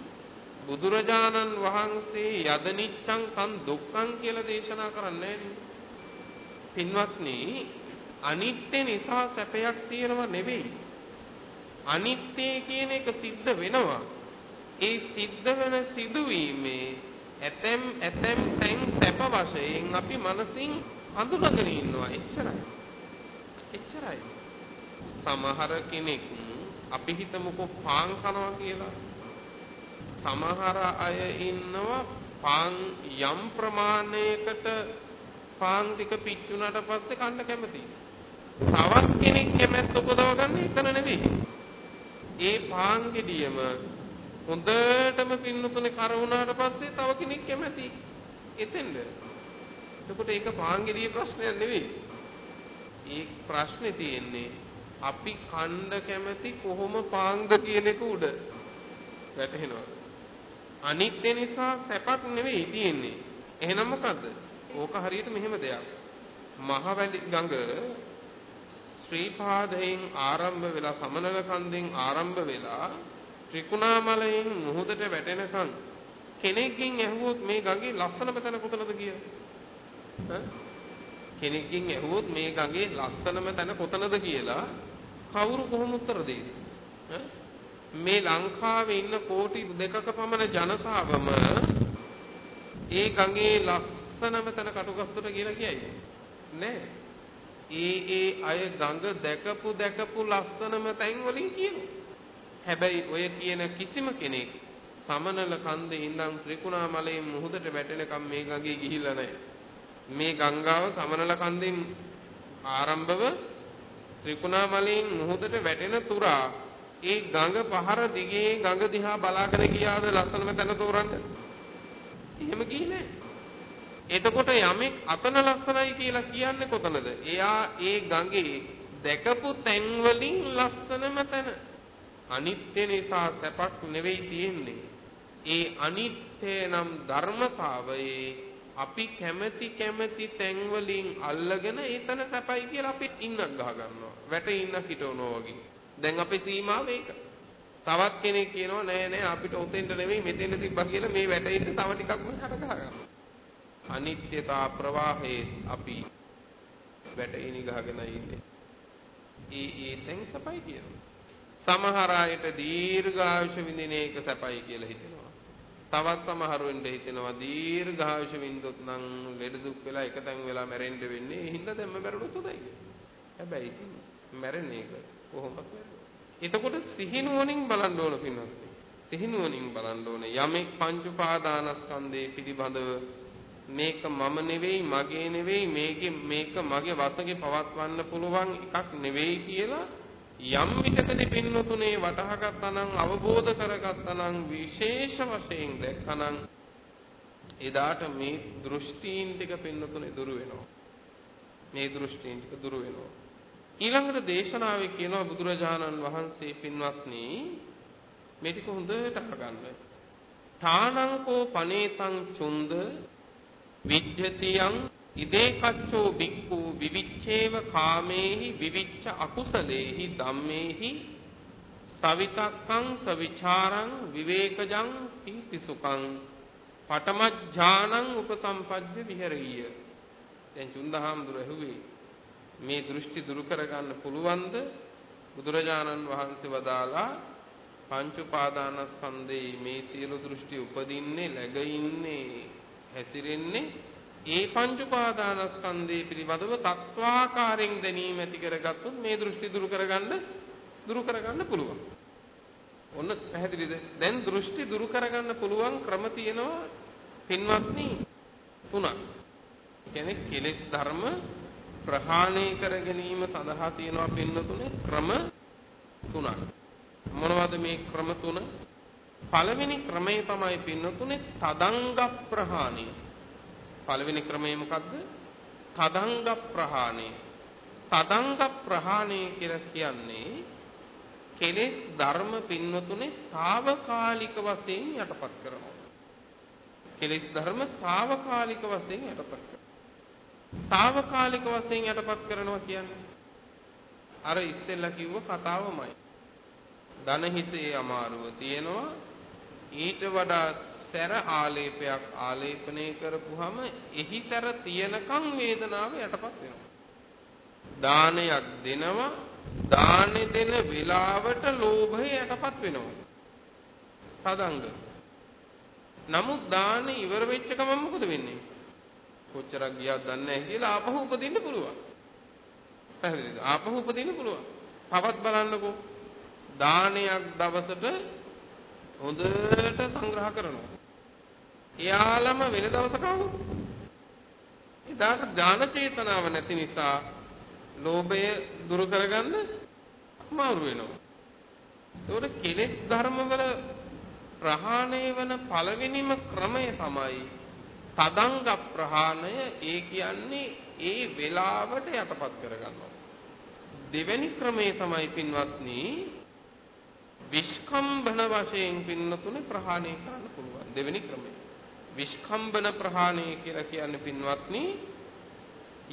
බුදුරජාණන් වහන්සේ යදනිච්ඡං කන් දුක්ඛං කියලා දේශනා කරන්නේ පින්වත්නි අනිත්‍ය නිසා සැපයක් තියෙනවා නෙවෙයි. අනිත්‍ය කියන එක සිද්ධ වෙනවා. ඒ සිද්ධ වෙන සිදුවීමේ ඇතැම් ඇතැම් තැන් සැප වශයෙන් අපි මනසින් හඳුනගෙන ඉන්නවා එච්චරයි එච්චරයි සමහර කෙනෙක් අපි හිතමුකෝ පාන් කනවා කියලා. සමහර අය ඉන්නවා පාන් යම් ප්‍රමාණයකට පාන් ටික පිච්චුනට පස්සේ කන්න කැමතියි. තවත් කෙනෙක් කැමැත්ත උපදවගන්නේ එතන නෙවෙයි. ඒ පාන් ගෙඩියම හොඳටම පින්නතුනේ කර වුණාට පස්සේ තව කෙනෙක් කැමති එතෙන්ද. එතකොට ඒක පාන් ගෙඩියේ ප්‍රශ්නයක් නෙවෙයි. ඒ ප්‍රශ්නේ තියෙන්නේ අපි කණ්ඩ කැමති කොහොම පාන්ද කියන එක උඩ වැටහෙනවා. අනිත්‍ය නිසා සැපක් නෙවෙයි තියෙන්නේ. එහෙනම් මොකද්ද? ඕක හරියට මෙහෙම දෙයක්. මහවැලි ගඟ ශ්‍රීපාදයෙන් ආරම්භ වෙලා සමනල කන්දෙන් ආරම්භ වෙලා ත්‍රිකුණාමලයෙන් මුහුදට වැටෙනකන් කෙනෙක්ගෙන් ඇහුවොත් මේ ගඟේ ලස්සනම තැන කොතනද කියලා කෙනෙක්ගෙන් ඇහුවොත් මේ ගඟේ ලස්සනම තැන කොතනද කියලා කවුරු කොහොම උත්තර දෙයිද මේ ලංකාවේ ඉන්න කෝටි දෙකක පමණ ජනතාවම ඒ ගඟේ ලස්සනම තැන කටුගස්සට කියලා කියයි නෑ ඒ ඒ අය ගඟ දැකපු දැකපු ලස්සනම තැන් වලින් කියනවා. හැබැයි ඔය කියන කිසිම කෙනෙක් සමනල කන්දේ ඉඳන් ත්‍රිකුණාමලයේ මුහුදට වැටෙනකම් මේ ගඟේ ගිහිල්ලා නැහැ. මේ ගංගාව සමනල කන්දෙන් ආරම්භව ත්‍රිකුණාමලයෙන් මුහුදට වැටෙන තුරා ඒ ගඟ පහර දිගේ ගඟ දිහා බලාගෙන ගියාද ලස්සනම තැන තෝරන්න? එහෙම ගියේ නැහැ. එතකොට යමෙක් අතන ලස්සනයි කියලා කියන්නේ කොතනද? එයා ඒ ගඟේ දැකපු තැන් වලින් ලස්සනම තැන. අනිත්‍ය නිසා සැපක් නෙවෙයි තියෙන්නේ. ඒ අනිත්‍ය නම් ධර්මතාවයේ අපි කැමැති කැමැති තැන් වලින් අල්ලගෙන ඒතන සැපයි කියලා අපි ඉන්නක් ගහ ගන්නවා. වැටේ ඉන්නක් හිටවනවා වගේ. දැන් අපේ සීමාව ඒක. තවත් කෙනෙක් කියනවා නෑ නෑ අපිට උතෙන්ට නෙවෙයි මෙතෙන්ට තිබ්බා කියලා මේ වැටේට තව ටිකක් මෙහාට ගහ ගන්නවා. අනිත්‍යතා ප්‍රවාහයේ අපි වැටෙනි ගහගෙන ඉන්නේ. ඒ ඒ තැන් සපයි කියනවා. සමහර අයට දීර්ඝායුෂ විඳින එක සපයි කියලා හිතෙනවා. තවත් සමහරුන්ට හිතෙනවා දීර්ඝායුෂ වින්දොත් නම් ලෙඩ දුක් වෙලා එක තැන් වෙලා මැරෙන්න වෙන්නේ. ඒ හින්දා දැම්ම මැරුණොත් හොඳයි කියලා. හැබැයි මැරෙන එක කොහොමද? එතකොට සිහිනුවණින් බලන්න ඕන පින්වත්. සිහිනුවණින් බලන්න ඕන. යමෙක් පංච උපාදානස්කන්ධේ පිළිබඳව මේක මම නෙවෙයි මගේ නෙවෙයි මේකේ මේක මගේ වශයෙන් පවත්වන්න පුළුවන් එකක් නෙවෙයි කියලා යම් විටකදී පින්නතුනේ වටහාගත්තා නම් අවබෝධ කරගත්තා නම් විශේෂ වශයෙන් දැක්කා නම් එදාට මේ දෘෂ්ටීන් ටික පින්නතුනේ දුරු වෙනවා. මේ දෘෂ්ටීන් ටික දුරු වෙනවා. ඊළඟට දේශනාවේ කියනවා බුදුරජාණන් වහන්සේ පින්වත්නි මේ ටික හොඳට අහගන්න. තානංකෝ පනේතං චුන්ද විජ්ජතියං ඉදේ කච්චෝ බික්ඛු විවිච්ඡේව කාමේහි විවිච්ඡ අකුසලේහි ධම්මේහි සවිතක්කං සවිචාරං විවේකජං පීතිසුඛං පඨමඥානං උපසම්පජ්ජ විහෙරිය. දැන් චුන්දහාමුදුර ඇහුවේ මේ දෘෂ්ටි දුරු කරගන්න පුළුවන්ද බුදුරජාණන් වහන්සේ වදාලා පංච උපාදානස්කන්ධේ මේ සියලු දෘෂ්ටි උපදින්නේ läග ඉන්නේ හැසිරෙන්නේ ඒ පංච උපාදානස්කන්ධය පිළිබඳව තත්වාකාරයෙන් දැනීම ඇති කරගත්තොත් මේ දෘෂ්ටි දුරු කරගන්න දුරු කරගන්න පුළුවන්. ඔන්න පැහැදිලිද? දැන් දෘෂ්ටි දුරු කරගන්න පුළුවන් ක්‍රම තියෙනවා පින්වත්නි තුනක්. කියන්නේ කෙලෙස් ධර්ම ප්‍රහාණය කර ගැනීම සඳහා තියෙනවා පින්නතුනේ ක්‍රම තුනක්. මොනවද මේ ක්‍රම තුන? පළවෙනි ක්‍රමය තමයි පින්නතුනේ තදංග ප්‍රහාණය. පළවෙනි ක්‍රමය මොකද්ද? තදංග ප්‍රහාණය. තදංග ප්‍රහාණය කියලා කියන්නේ කෙලෙස් ධර්ම පින්නතුනේ తాවකාලික වශයෙන් යටපත් කරනවා. කෙලෙස් ධර්ම తాවකාලික වශයෙන් යටපත් කරනවා. తాවකාලික වශයෙන් යටපත් කරනවා කියන්නේ අර ඉස්සෙල්ලා කිව්ව කතාවමයි. ධන හිතේ අමාරුව තියෙනවා ඊට වඩා සැර ආලේපයක් ආලේපනය කරපුහම එහි සැර තියනකම් වේදනාව යටපත් වෙනවා. දානයක් දෙනවා දානෙ දෙන වෙලාවට ලෝභය යටපත් වෙනවා. තදංග. නමුත් දානෙ ඉවර වෙච්ච ගමන් මොකද වෙන්නේ? කොච්චරක් ගියත් දන්නේ නැහැ කියලා ආපහු උපදින්න පුළුවන්. පැහැදිලිද? ආපහු උපදින්න පුළුවන්. තවත් බලන්නකෝ. දානයක් දවසට හොඳට සංග්‍රහ කරනවා. එයාලම වෙන දවසක ආවොත් එදාට ඥාන චේතනාව නැති නිසා ලෝභය දුරු කරගන්න අමාරු වෙනවා. ඒකට කෙලෙස් ධර්මවල ප්‍රහාණය වන පළවෙනිම ක්‍රමය තමයි තදංග ප්‍රහාණය ඒ කියන්නේ ඒ වෙලාවට යටපත් කරගන්නවා. දෙවැනි ක්‍රමය තමයි පින්වත්නි විස්කම්බන වශයෙන් පින්නතුනේ ප්‍රහාණය කරන්න පුළුවන්. දෙවෙනි ක්‍රමය. විස්කම්බන ප්‍රහාණය කියලා කියන්නේ පින්වත්නි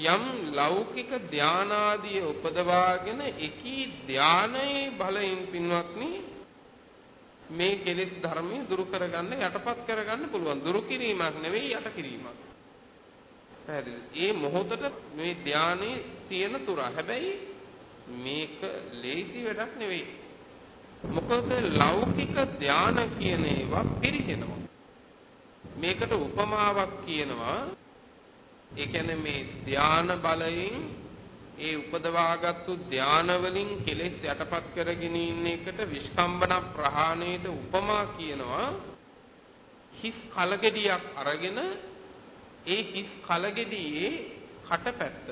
යම් ලෞකික ධානාදී උපදවාගෙන එකී ධානයේ බලයෙන් පින්වත්නි මේ කෙලෙස් ධර්මයේ දුරු කරගන්න යටපත් කරගන්න පුළුවන්. දුරු කිරීමක් නෙවෙයි යට කිරීමක්. පැහැදිලි. ඒ මොහොතට මේ ධානයේ තියෙන තුර. හැබැයි මේක ලේසි වැඩක් නෙවෙයි. මොකද ලෞකික ධාන කියන ඒවා පිරිහෙනවා. මේකට උපමාවක් කියනවා. ඒ කියන්නේ මේ ධාන බලයෙන් ඒ උපදවාගත්තු ධාන වලින් කෙලෙස් යටපත් කරගෙන ඉන්න එකට විස්කම්බන ප්‍රහාණයට උපමා කියනවා. හිස් කලගෙඩියක් අරගෙන ඒ හිස් කලගෙඩියේ කටපැත්ත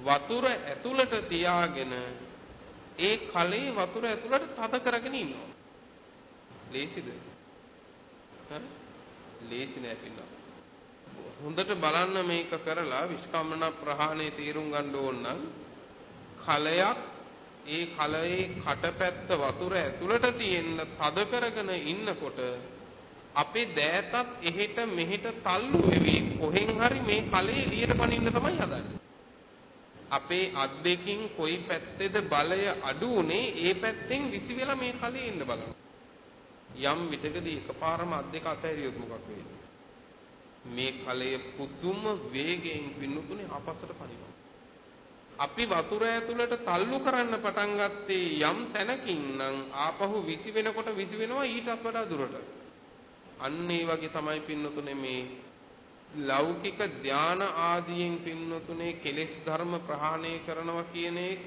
වතුර ඇතුළට තියාගෙන ඒ කලේ වතුර ඇතුළට තද කරගෙන ඉන්නවා. ලේසිද? ලේසි නෑ පින්නා. හොඳට බලන්න මේක කරලා විස්කම්මන ප්‍රහාණය තීරුම් ගන්න ඕන නම් කලයක් ඒ කලයේ කටපැත්ත වතුර ඇතුළට තියෙන තද කරගෙන ඉන්නකොට අපේ දෑතත් එහෙට මෙහෙට තල්ලු වෙවි කොහෙන් හරි මේ කලේ එළියට පනින්න තමයි හදන්නේ. අපේ අත් දෙකින් කොයි පැත්තේද බලය අඩු උනේ ඒ පැත්තෙන් විසි වෙලා මේ කලේ ඉන්න බලන්න. යම් විටකදී එකපාරම අත් දෙක අතහැරියොත් මොකක් වෙයිද? මේ කලයේ පුදුම වේගයෙන් පින්නුතුනේ අපසට පනිනවා. අපි වතුර ඇතුළට තල්ලු කරන්න පටන් ගත්තේ යම් තැනකින් නම් ආපහු විසි වෙනකොට විසි වෙනවා ඊටත් වඩා දුරට. අන්න ඒ වගේ තමයි පින්නතුනේ මේ ලෞකික ධාන ආදියෙන් පින්නතුනේ කෙලෙස් ධර්ම ප්‍රහාණය කරනවා කියන එක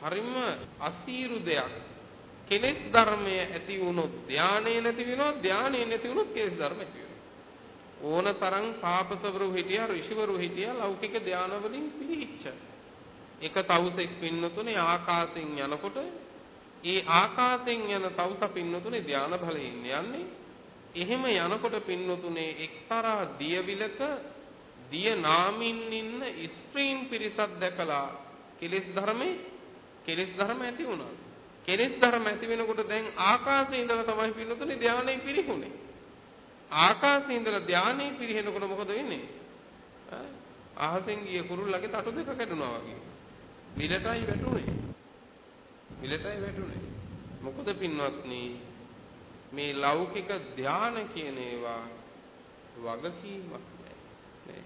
හරිම අසීරු දෙයක්. කෙලෙස් ධර්මය ඇති වුණොත් ධානය නැති වෙනවා ධානය නැති වුණොත් කෙලෙස් ධර්ම ඇති වෙනවා. ඕන තරම් පාපසවරු හිටියා ඍෂිවරු හිටියා ලෞකික ධාන වලින් පිළිච්ච. එක තවුසෙක් පින්නතුනේ ආකාශයෙන් යනකොට ඒ ආකාශයෙන් යන තවුස පින්නතුනේ ධාන බලයෙන් යන්නේ එහෙම යනකොට පින්නතුනේ එක්තරා දියවිලක දිය නාමින් ඉන්න ස්ත්‍රීන් පිරිසක් දැකලා කෙලෙස් ධර්මේ කෙලෙස් ධර්ම ඇති වුණා. කෙලෙස් ධර්ම ඇති වෙනකොට දැන් ආකාශයේ ඉඳලා තමයි පින්නතුනේ ධානය පිරිහුනේ. ආකාශයේ ඉඳලා ධානය පිරිහෙනකොට මොකද වෙන්නේ? අහසෙන් ගිය කුරුල්ලගේ තටු දෙක කැඩුනා වගේ. මිලටයි වැටුනේ. මිලටයි වැටුනේ. මොකද පින්වත්නි මේ ලෞකික ධාන කියන ඒවා වගකීමක් නෑ.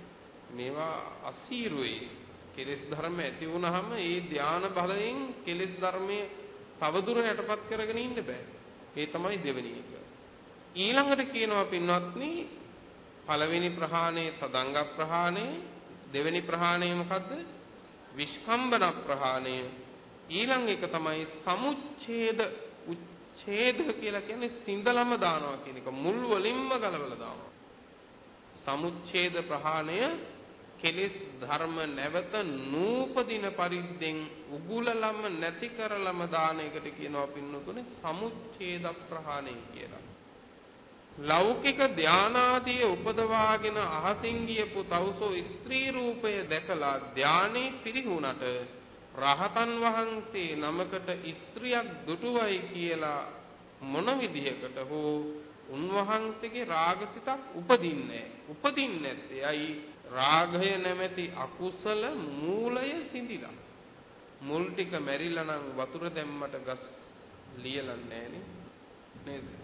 මේවා අසීරුයි. කෙලෙස් ධර්ම ඇති වුනහම ඒ ධාන බලයෙන් කෙලෙස් ධර්මයේ තවදුර යටපත් කරගෙන ඉන්න බෑ. ඒ තමයි දෙවෙනි එක. ඊළඟට කියනවා පින්වත්නි පළවෙනි ප්‍රහාණය සදංග ප්‍රහාණය දෙවෙනි ප්‍රහාණය මොකද්ද? විස්කම්බන ප්‍රහාණය ඊළඟ එක තමයි සමුච්ඡේද ඡේද කියලා කියන්නේ සිඳලම දානවා කියන එක මුල් වලින්ම ගලවලා දානවා. සමුච්ඡේද ප්‍රහාණය කෙලෙස් ධර්ම නැවත නූපදින පරිද්දෙන් උගුලලම නැති කරලම දාන එකට කියනවා පින්නතුනේ සමුච්ඡේද ප්‍රහාණය කියලා. ලෞකික ධානාදී උපදවාගෙන අහසින් ගියපු තවුසෝ ස්ත්‍රී රූපය දැකලා ධානයේ පිරිහුණට රහතන් වහන්සේ නමකට ස්ත්‍රියක් දුටුවයි කියලා මොන විදිහකට හෝ උන්වහන්සේගේ රාගසිතක් උපදින්නේ උපදින්නේ නැත්තේ අයි රාගය නැමැති අකුසල මූලය සිඳිලා. මුල් ටික මැරිලා නම් වතුර දැම්මට ගස් ලියලන්නේ නේද?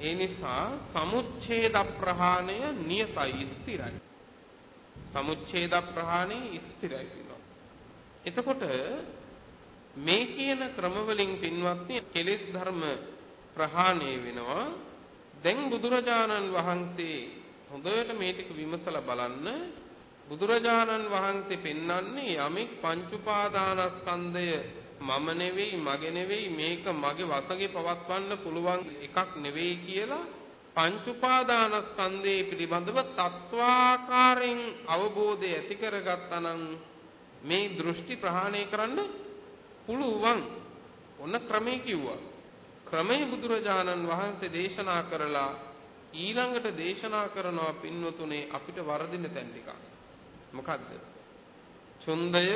ඒ නිසා සමුච්ඡේද ප්‍රහාණය නියතයි ස්ථිරයි. සමුච්ඡේද ප්‍රහාණය ස්ථිරයි එතකොට මේ කියන ක්‍රමවලින් පින්වත්නි කෙලෙස් ධර්ම ප්‍රහාණය වෙනවා. දැන් බුදුරජාණන් වහන්සේ හොඳට මේ ටික විමසලා බලන්න. බුදුරජාණන් වහන්සේ පෙන්වන්නේ යමෙක් පංච උපාදානස්කන්ධය මම නෙවෙයි මගේ නෙවෙයි මේක මගේ වශයෙන් පවත්වන්න පුළුවන් එකක් නෙවෙයි කියලා පංච උපාදානස්කන්ධයේ පිළිබඳව තත්වාකාරයෙන් අවබෝධය ඇති කරගත්තා නම් මේ දෘෂ්ටි ප්‍රහාණය කරන්න පුළුවන්. ඔන්න ක්‍රමේ කිව්වා. ක්‍රමයේ බුදුරජාණන් වහන්සේ දේශනා කරලා ඊළඟට දේශනා කරනවා පින්වතුනේ අපිට වරදින තැන් ටිකක්. මොකද්ද? චුන්දය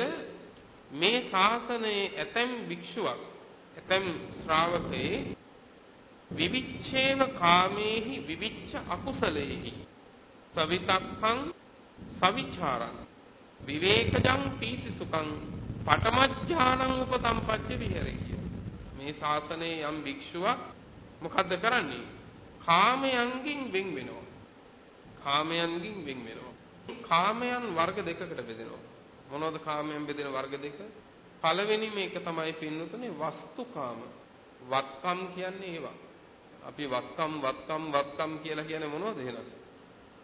මේ ශාසනයේ ඇතැම් භික්ෂුවක් ඇතැම් ශ්‍රාවකේ විවිච්ඡේව කාමේහි විවිච්ඡ අකුසලේහි සවිතක්ඛං සවිචාරං විවේකජං පීති සුඛං පඨමඥානං උපසම්පච්ච විහෙරේ මේ ශාසනයේ යම් භික්ෂුවක් මොකද්ද කරන්නේ? කාමයන්ගෙන් වෙන් වෙනවා. කාමයන්ගෙන් වෙන් වෙනවා. කාමයන් වර්ග දෙකකට බෙදෙනවා. මොනවද කාමයන් බෙදෙන වර්ග දෙක පළවෙනි මේක තමයි පින්නතුනේ වස්තුකාම වත්කම් කියන්නේ ඒවා අපි වත්කම් වත්කම් වත්කම් කියලා කියන්නේ මොනවද එහෙනම්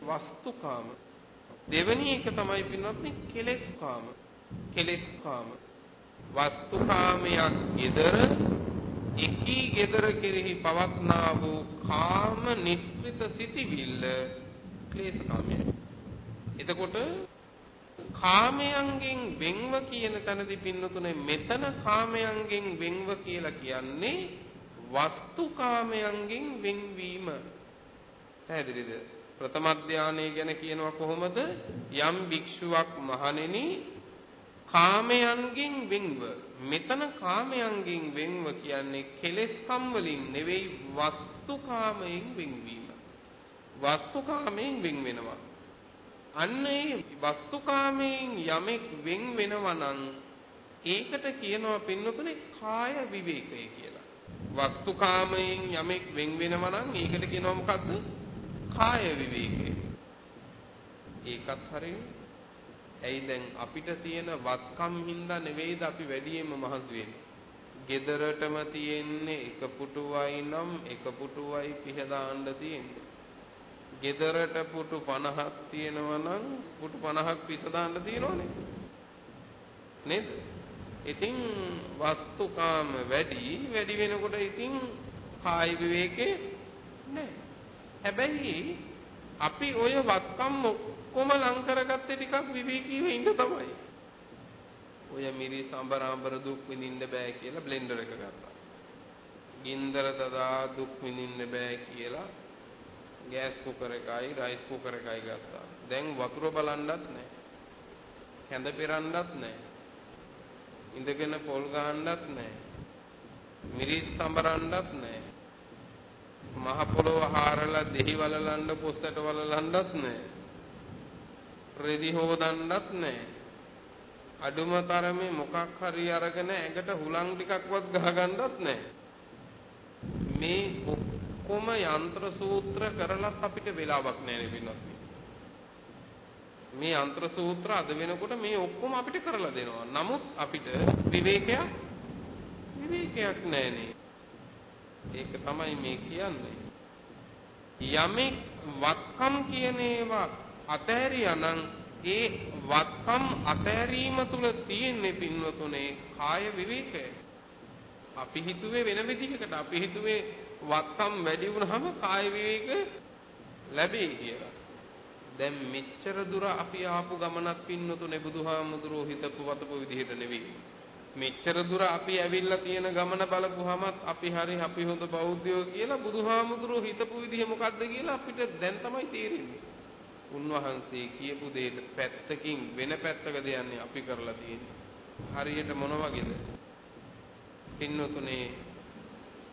වස්තුකාම දෙවෙනි එක තමයි පින්වත්නි කෙලෙස් කාම. කෙලෙස් කාම. වස්තුකාමයක් gedara එකී gedara කෙරෙහි පවත්නා වූ කාම නිස්සිත සිටිවිල්ල ක්ලේශ කාමයයි. එතකොට කාමයන්ගෙන් වෙන්ව කියන තැනදී පින්නතුනේ මෙතන කාමයන්ගෙන් වෙන්ව කියලා කියන්නේ වස්තුකාමයන්ගෙන් වෙන්වීම. පැහැදිලිද? ප්‍රථම ධානය ගැන කියනවා කොහොමද? යම් භික්ෂුවක් මහණෙනි කාමයන්ගෙන් වෙන්ව මෙතන කාමයන්ගෙන් වෙන්ව කියන්නේ කෙලෙස් කම් වලින් නෙවෙයි වස්තුකාමයෙන් වෙන්වීම. වස්තුකාමයෙන් වෙන් වෙනවා. අන්න ඒ වස්තුකාමයෙන් යමෙක් වෙන් වෙනවා නම් ඒකට කියනවා පින්නතුනේ කාය විවේකය කියලා. වස්තුකාමයෙන් යමෙක් වෙන් වෙනවා නම් ඒකට කියනවා මොකද්ද? කාය විවේකය. ඒකත් හරියනේ. ඇයි දැන් අපිට තියෙන වත්කම් හින්දා නෙවෙයිද අපි වැඩියෙන්ම මහන්සි වෙන්නේ. ගෙදරටම තියෙන්නේ එක පුටුවයි නම් එක පුටුවයි පිහදාන්න තියෙන්නේ. ගෙදරට පුටු 50ක් තියෙනවා නම් පුටු 50ක් පිහදාන්න තියෙනවනේ. නේද? ඉතින් වස්තුකාම වැඩි වැඩි වෙනකොට ඉතින් කාය විවේකේ නැහැ. හැබැයි අපි ඔය වත්කම් ඔක්කොම ලං කරගත්තේ ටිකක් විවේකීව ඉන්න තමයි. ඔය මිරිස් අඹර අඹර දුක් විඳින්න බෑ කියලා බ්ලෙන්ඩර් එක ගත්තා. ගින්දර දදා දුක් විඳින්න බෑ කියලා ගෑස් කුකර් එකයි රයිස් කුකර් එකයි ගත්තා. දැන් වතුර බලන්නත් නැහැ. කැඳ පෙරන්නත් නැහැ. ඉඳගෙන පොල් ගහන්නත් නැහැ. මිරිස් සම්බරන්නත් නැහැ. මහ පොළොව හාරලා දෙහි වලලන්න පොස්සට වලලන්නත් නැහැ. රෙදි හොදන්නත් නැහැ. අඩුම තරමේ මොකක් හරි අරගෙන ඇඟට හුලං ටිකක්වත් ගහගන්නත් නැහැ. මේ ඔක්කොම යంత్ర සූත්‍ර කරලත් අපිට වෙලාවක් නැහැ නෙවෙන්නත් මේ යంత్ర සූත්‍ර අද වෙනකොට මේ ඔක්කොම අපිට කරලා දෙනවා. නමුත් අපිට විවේකයක් විවේකයක් නැහැනේ. ඒක තමයි මේ කියන්නේ. යමෙක් වත්කම් කියන ඒවා අතහැරියානම් ඒ වත්කම් අතහැරීම තුල තියෙන්නේ පින්වතුනේ කාය විවේකය. අපි හිතුවේ වෙන විදිහකට අපි හිතුවේ වත්කම් වැඩි වුණාම කාය විවේක ලැබෙයි කියලා. දැන් මෙච්චර දුර අපි ආපු ගමනක් පින්නතුනේ බුදුහාමුදුරුවෝ හිතපු වතපු විදිහට නෙවෙයි. මෙච්චර දුර අපි ඇවිල්ලා තියෙන ගමන බලපුවාමත් අපි හරි අපි හොඳ බෞද්ධයෝ කියලා බුදුහාමුදුරුවෝ හිතපු විදිහ මොකද්ද කියලා අපිට දැන් තමයි තේරෙන්නේ. උන්වහන්සේ කියපු දෙයට පැත්තකින් වෙන පැත්තකද යන්නේ අපි කරලා තියෙන්නේ. හරියට මොන වගේද? පින්නතුනේ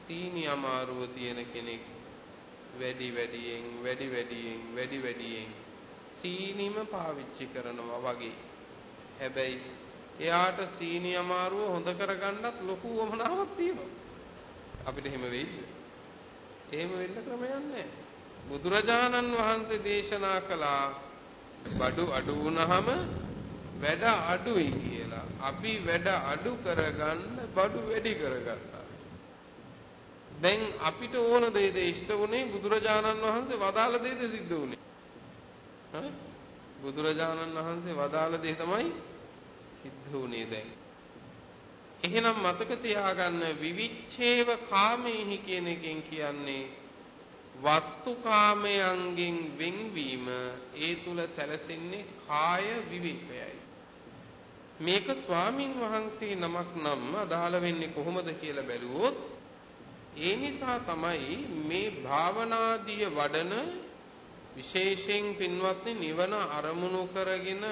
සීනි අමාරුව තියෙන කෙනෙක් වැඩි වැඩියෙන් වැඩි වැඩියෙන් වැඩි වැඩියෙන් සීනිම පාවිච්චි කරනවා වගේ. හැබැයි එයාට සීනි අමාරුව හොඳ කරගන්නත් ලොකු වමනාවක් තියෙනවා. අපිට එහෙම වෙයිද? එහෙම වෙන්න ක්‍රමයක් නැහැ. බුදුරජාණන් වහන්සේ දේශනා කළා බඩු අඩු වුණාම වැඩ අඩුයි කියලා. අපි වැඩ අඩු කරගන්න බඩු වැඩි කරගත්තා. දැන් අපිට ඕන දෙයද ඉෂ්ට වුණේ බුදුරජාණන් වහන්සේ වදාළ දෙයද සිද්ධ වුණේ? බුදුරජාණන් වහන්සේ වදාළ දේ තමයි සිද්ධ වුණේ දැන්. එහෙනම් මතක තියාගන්න විවිච්ඡේව කාමේහි කියන එකෙන් කියන්නේ වස්තුකාමයන්ගෙන් වෙන්වීම ඒ තුල සැලසෙන්නේ කාය විවේකයයි. මේක ස්වාමින් වහන්සේ නමක් නම් අදාළ වෙන්නේ කොහොමද කියලා බැලුවොත් ඒ නිසා තමයි මේ භාවනාදිය වඩන විශේෂයෙන් පින්වත්නි නිවන අරමුණු කරගෙන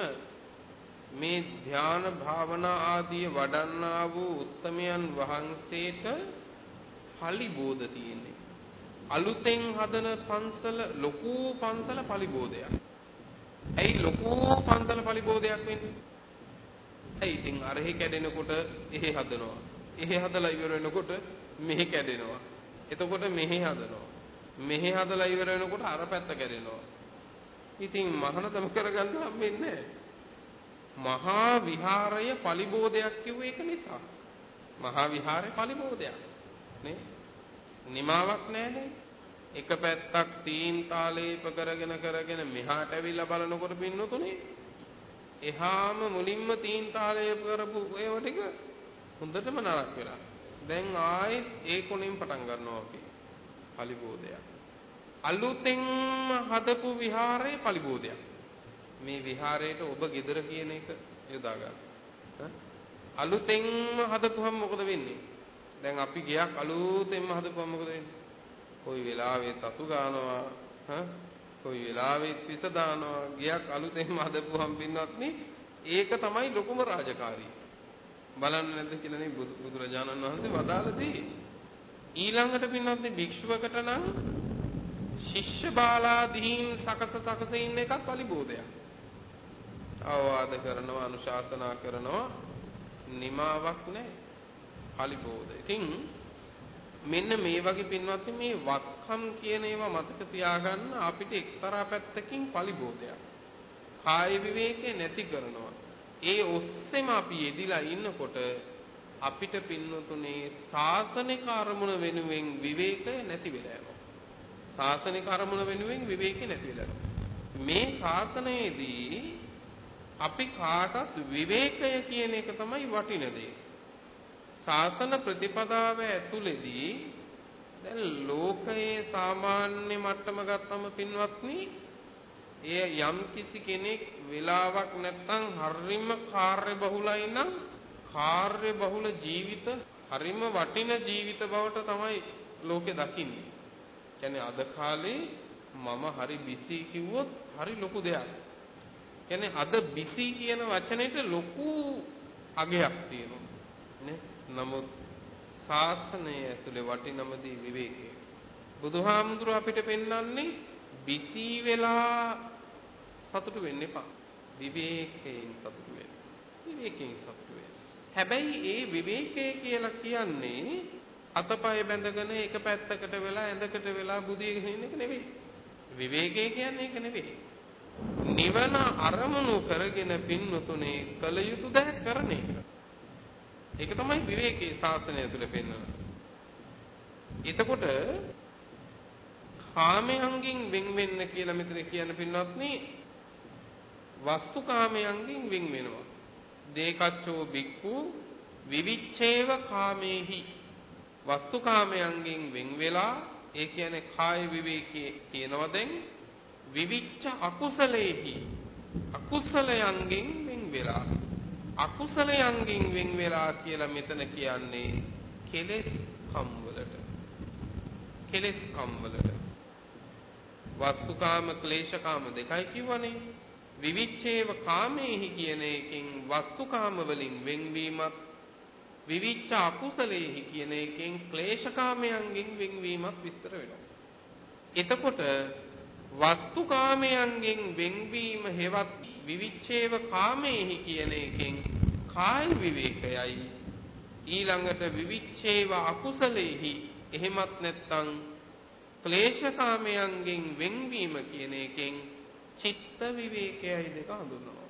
මේ ධ්‍යාන භාවනා ආදී වඩන්නා වූ උත්තමයන් වහන්සේට පලිබෝධ තියෙන්නේ. අලුතෙන් හදන පන්සල ලොකු පන්සල පලිබෝධයක්. ඇයි ලොකු පන්සල පලිබෝධයක් වෙන්නේ? ඇයි ඉතින් අරහි කැඩෙනකොට එහෙ හදනවා. එහෙ හදලා ඉවර වෙනකොට මෙහෙ කැඩෙනවා. එතකොට මෙහෙ හදනවා. මෙහෙ හදලා ඉවර වෙනකොට අර පැත්ත කැඩෙනවා. ඉතින් මහානතම කරගන්න හම්බෙන්නේ මහා විහාරය පලිබෝධයක් කිව්වේ ඒක නිසා. මහා විහාරේ පලිබෝධයක්. නේ? නිමාවක් නැහැනේ. එක පැත්තක් තීන් තාලේප කරගෙන කරගෙන මෙහාට ඇවිල්ලා බලනකොට පින්නතුනේ එහාම මුලින්ම තීන් තාලේප කරපු ඒව ටික හොඳටම නරක වෙලා. දැන් ආයෙත් ඒ කොනින් පටන් ගන්නවා අපි. පලිබෝධයක්. අලුතෙන්ම හදපු විහාරයේ පලිබෝධයක්. මේ විහාරයට ඔබ gedara කියන එක යොදා ගන්න. අලුතෙන්ම හදපුවම මොකද වෙන්නේ? දැන් අපි ගියක් අලුතෙන්ම හදපුවම මොකද වෙන්නේ? කොයි වෙලාවෙත් අතු ගන්නවා, හා කොයි වෙලාවෙත් විස දානවා, ගියක් අලුතෙන්ම හදපුවම පින්වත්නි, ඒක තමයි ලොකුම රාජකාරිය. බලන්න නැද්ද කියලා නේ බුදුරජාණන් වහන්සේ වදාළදී ඊළඟට පින්වත්නි භික්ෂුවකට නම් ශිෂ්‍ය බාලාදීන් සකස සකස ඉන්න එකත් පරිබෝධයක්. අවවාද කරනවා අනුශාසනා කරනවා නිමාවක් නැහැ. පරිබෝධ. ඉතින් මෙන්න මේ වගේ පින්වත්නි මේ වක්කම් කියන ඒවා මතක තියාගන්න අපිට එක්තරා පැත්තකින් පරිබෝධයක්. කාය විවේකේ නැති කරනවා. ඒ ඔස්සේම අපි යෙදිලා ඉන්නකොට අපිට පින්නතුනේ සාසනික අරමුණ වෙනුවෙන් විවේකය නැති වෙලා යනවා. සාසනික අරමුණ වෙනුවෙන් විවේකේ නැති වෙලා මේ ශාසනයේදී අපි කාටත් විවේකය කියන එක තමයි වටින දේ. ශාසන ප්‍රතිපදාව ඇතුළේදී දැන් ලෝකයේ සාමාන්‍ය මට්ටම ගත්තම පින්වත්නි එය යම් කිසි කෙනෙක් වෙලාවක් නැත්නම් හරිම කාර්ය බහුලයි නම් කාර්ය බහුල ජීවිත හරිම වටින ජීවිත බවට තමයි ලෝකෙ දකින්නේ. කියන්නේ අද කාලේ මම හරි බිසි කිව්වොත් හරි ලොකු දෙයක්. කියන්නේ අද බිසි කියන වචනෙට ලොකු අගයක් තියෙනවා. නේ? නමුත් ශාසනය ඇතුලේ වටිනම දී විවේකය. බුදුහාමුදුර අපිට පෙන්වන්නේ බිසි වෙලා සතුටු වෙන්න එපා. විවේකයෙන් සතුටු වෙන්න. විවේකයෙන් සතුටු වෙන්න. හැබැයි ඒ විවේකය කියලා කියන්නේ අතපය බැඳගෙන එක පැත්තකට වෙලා ඇඳකට වෙලා බුදියගෙන ඉන්න එක නෙවෙයි. විවේකය කියන්නේ ඒක නෙවෙයි. නිවන අරමුණු කරගෙන පින්නතුනේ කල යුතු දේ කරන එක. ඒක තමයි විවේකී ශාසනය තුළ පෙන්වන්නේ. එතකොට කාමයන්ගෙන් වෙන් වෙන්න කියලා මෙතන කියන පින්වත්නි වස්තුකාමයන්ගෙන් වෙන් වෙනවා. දේකච්චෝ බික්ඛු විවිච්ඡේව කාමේහි. වස්තුකාමයන්ගෙන් වෙන් වෙලා ඒ කියන්නේ කාය විවේකයේ කියනවා දැන් විවිච්ඡ අකුසලේහි. අකුසලයන්ගෙන් වෙන් වෙලා. අකුසලයන්ගෙන් වෙන් වෙලා කියලා මෙතන කියන්නේ කෙලෙස් කම් වලට. කෙලෙස් කම් වලට. වස්තුකාම ක්ලේශකාම දෙකයි කිව්වනේ. විවිච්ඡේව කාමේහි කියන එකෙන් වස්තුකාම වලින් වෙන්වීමත් විවිච්ඡ අකුසලේහි කියන එකෙන් ක්ලේශකාමයන්ගෙන් වෙන්වීමත් විස්තර වෙනවා. එතකොට වස්තුකාමයන්ගෙන් වෙන්වීම හෙවත් විවිච්ඡේව කාමේහි කියන එකෙන් කාය විවේකයයි. ඊළඟට විවිච්ඡේව අකුසලේහි. එහෙමත් නැත්නම් ක්ලේශකාමයන්ගෙන් වෙන්වීම කියන එකෙන් චිත්ත විවේකයයි දෙක හඳුන්වනවා.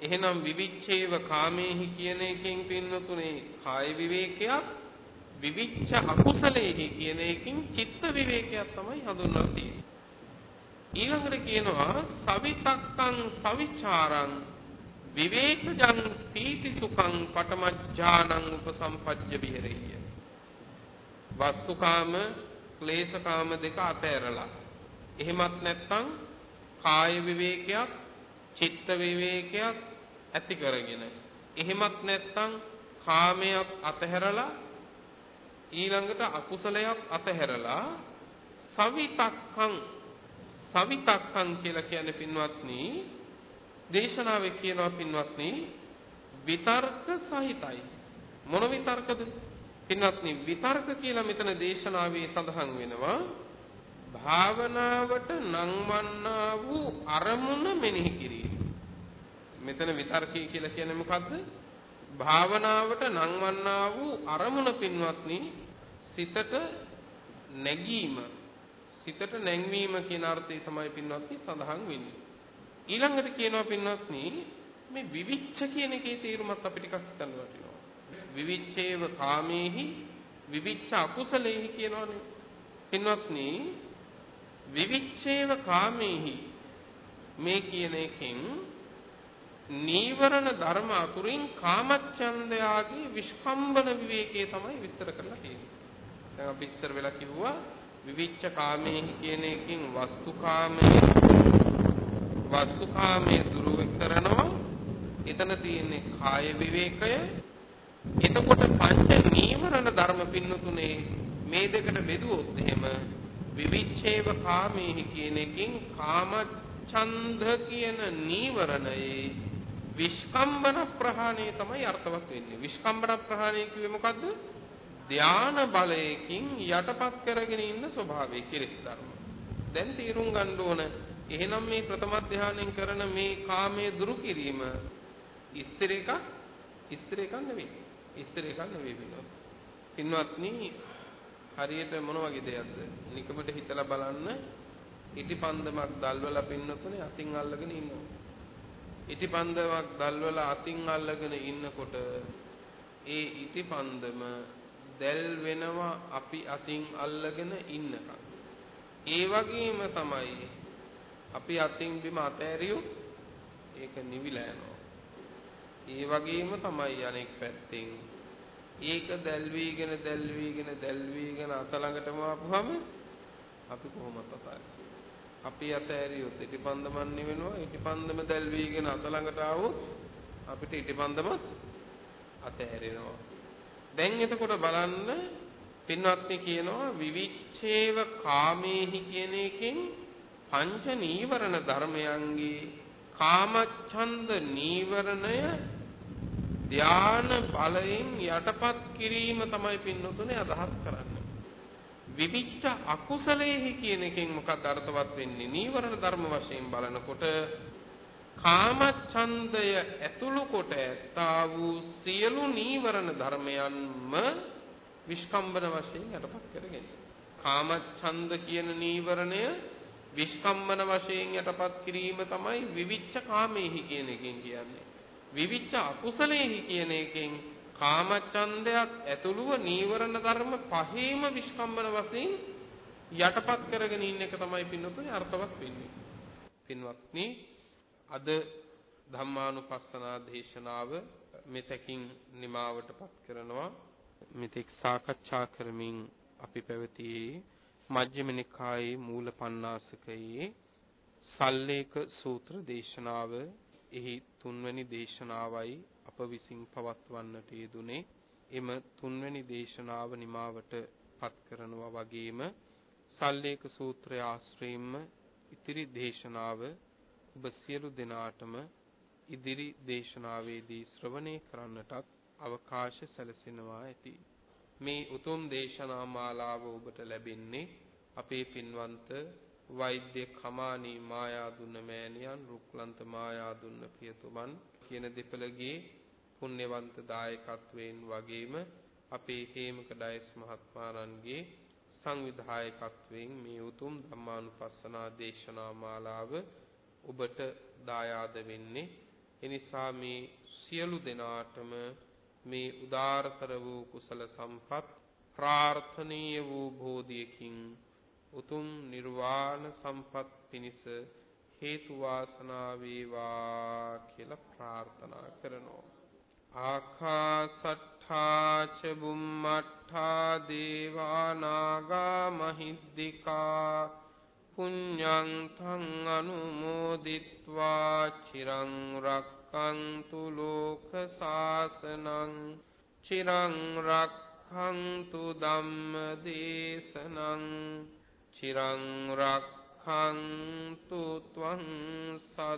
එහෙනම් විවිච්ඡේව කාමේහි කියන එකෙන් පින්නතුනේ කාය විවේකයක් විවිච්ඡ අකුසලේහි කියන එකෙන් චිත්ත විවේකයක් තමයි හඳුන්වලා තියෙන්නේ. ඊළඟට කියනවා සවිතක්කං සවිචාරං විවේකජං පීති සුඛං පටමඥානං උපසම්පජ්ජ විහෙරිය. වස්තුකාම ක්ලේශකාම දෙක අතහැරලා. එහෙමත් නැත්නම් කාය විවේකයක්, චිත්ත විවේකයක් ඇති කරගෙන. එහෙමත් නැත්නම් කාමයක් අතහැරලා ඊළඟට අකුසලයක් අතහැරලා සවිතක්කං සවිතක්කං කියලා කියන්නේ පින්වත්නි දේශනාවේ කියනවා පින්වත්නි විතර්ක සහිතයි මොන විතර්කද පින්වත්නි විතර්ක කියලා මෙතන දේශනාවේ සඳහන් වෙනවා. භාවනාවට නංවන්නා වූ අරමුණ මෙනෙහි කිරීම. මෙතන විතර්කය කියලා කියන්නේ මොකද්ද? භාවනාවට නංවන්නා වූ අරමුණ පින්වත්නි සිතට නැගීම. සිතට නැංවීම කියන අර්ථය තමයි පින්වත්නි සඳහන් වෙන්නේ. ඊළඟට කියනවා පින්වත්නි මේ විවිච්ඡ කියන එකේ තේරුමත් අපි ටිකක් හිතන්න වටිනවා විවිච්ඡේව කාමේහි විවිච්ඡ අකුසලේහි කියනවනේ පින්වත්නි විවිච්ඡේව කාමේහි මේ කියන එකෙන් නීවරණ ධර්ම අතුරින් කාමච්ඡන්දයාගේ විස්කම්බන විවේකයේ තමයි විස්තර කරලා තියෙන්නේ. දැන් අපි ඉස්සර වෙලා කිව්වා විවිච්ඡ කාමේහි කියන එකෙන් වස්තුකාමයේ වස්තුකාමයේ දුරු කරනවා. එතන තියෙන්නේ කාය විවේකය. එතකොට පංච නීවරණ ධර්ම පින්නතුනේ මේ දෙකට බෙදුවොත් එහෙම විවිච්ඡේව කාමේහි කියන එකෙන් කාමච්ඡන්ද කියන නීවරණයේ විස්කම්බන ප්‍රහාණය තමයි අර්ථවත් වෙන්නේ. විස්කම්බන ප්‍රහාණය කිව්වේ මොකද්ද? ධානා බලයකින් යටපත් කරගෙන ඉන්න ස්වභාවය කෙලෙස් ධර්ම. දැන් තීරුම් ගන්න ඕන එහෙනම් මේ ප්‍රථම ධානයෙන් කරන මේ කාමයේ දුරු කිරීම ඉස්තර එකක් ඉස්තර එකක් නෙවෙයි. ඉස්තර එකක් නෙවෙයි වෙනවා. පින්වත්නි හරියට මොන වගේ දෙයක්ද? නිකමට හිතලා බලන්න ඉටිපන්දමක් දල්වලා පින්නතුනේ අතින් අල්ලගෙන ඉන්නවා. ඉටිපන්දමක් දල්වලා අතින් අල්ලගෙන ඉන්නකොට ඒ ඉටිපන්දම දැල් වෙනවා අපි අතින් අල්ලගෙන ඉන්නකම්. ඒ වගේම තමයි අපි අතින් බිම අතෑරියොත් ඒක නිවිලා යනවා. ඒ වගේම තමයි අනෙක් පැත්තෙන්. ඒක දැල්විගෙන දැල්විගෙන දැල්විගෙන අත ළඟටම ආපුවම අපි කොහොමද අතාරින්නේ? අපි අතෑරියොත් ඉටිපන්දමන් නිවෙනවා. ඉටිපන්දම දැල්විගෙන අත ළඟට ආවොත් අපිට ඉටිපන්දමත් අතහැරෙනවා දැන් එතකොට බලන්න පින්වත්නි කියනවා විවිච්ඡේව කාමේහි කියන එකෙන් පංච නීවරණ ධර්මයන්ගේ කාමච්ඡන්ද නීවරණය ධාන බලයෙන් යටපත් කිරීම තමයි පින්නතුනේ අදහස් කරන්නේ විවිච්ඡ අකුසලේහි කියන එකෙන් මොකක්ද අර්ථවත් වෙන්නේ? නීවරණ ධර්ම වශයෙන් බලනකොට කාමච්ඡන්දය ඇතුළු කොට ඇත්තා වූ සියලු නීවරණ ධර්මයන්ම විස්කම්බන වශයෙන් යටපත් කරගෙන. කාමච්ඡන්ද කියන නීවරණය විස්කම්බන වශයෙන් යටපත් කිරීම තමයි විවිච්ඡ කාමේහි කියන එකෙන් කියන්නේ. විවිච්ඡ අකුසලේහි කියන එකෙන් කාමච්ඡන්දයක් ඇතුළුව නීවරණ ධර්ම පහේම විස්කම්බන වශයෙන් යටපත් කරගෙන ඉන්න එක තමයි පින්වත්නි අර්ථවත් වෙන්නේ. පින්වත්නි අද ධම්මානුපස්සනා දේශනාව මෙතකින් නිමාවටපත් කරනවා. මෙතෙක් සාකච්ඡා කරමින් අපි පැවතියේ මජ්ක්‍ධිම නිකායේ මූල පණ්ණාසකයේ සල්ලේක සූත්‍ර දේශනාව එහි තුන්වැනි දේශනාවයි අප විසින් පවත්වන්නට යෙදුනේ. එම තුන්වැනි දේශනාව නිමාවට පත් කරනවා වගේම සල්ලේක සූත්‍රය ආශ්‍රයෙන්ම ඉතිරි දේශනාව ඔබ සියලු දෙනාටම ඉදිරි දේශනාවේදී ශ්‍රවණය කරන්නටත් අවකාශ සැලසෙනවා ඇති. මේ උතුම් දේශනා මාලාව ඔබට ලැබෙන්නේ අපේ පින්වන්ත වෛද්‍ය කමානී මායාදුන්න මෑණියන් රුක්ලන්ත මායාදුන්න පියතුමන් කියන දෙපළගේ පුණ්‍යවන්ත දායකත්වයෙන් වගේම අපේ හේමක ඩයස් මහත්මාණන්ගේ සංවිධායකත්වයෙන් මේ උතුම් ධම්මානුපස්සනා දේශනා මාලාව ඔබට දායාද වෙන්නේ. එනිසා මේ සියලු දෙනාටම මේ උදාරතර වූ කුසල සම්පත් ප්‍රාර්ථනීය වූ බෝධියකින් උතුම් නිර්වාණ සම්පත් පිණිස හේතු වාසනා වේවා කියලා ප්‍රාර්ථනා කරනවා. ආකාසට්ඨා ච බුම්මට්ඨා දේවා නාග මහිද්దికා පුඤ්ඤං තං අනුමෝදිත්වා චිරං රක්ඛන්තු ලෝක සාසනං චිරං රක්ඛන්තු ධම්ම දේශනං චිරං රක්ඛන්තු ත්වං සදා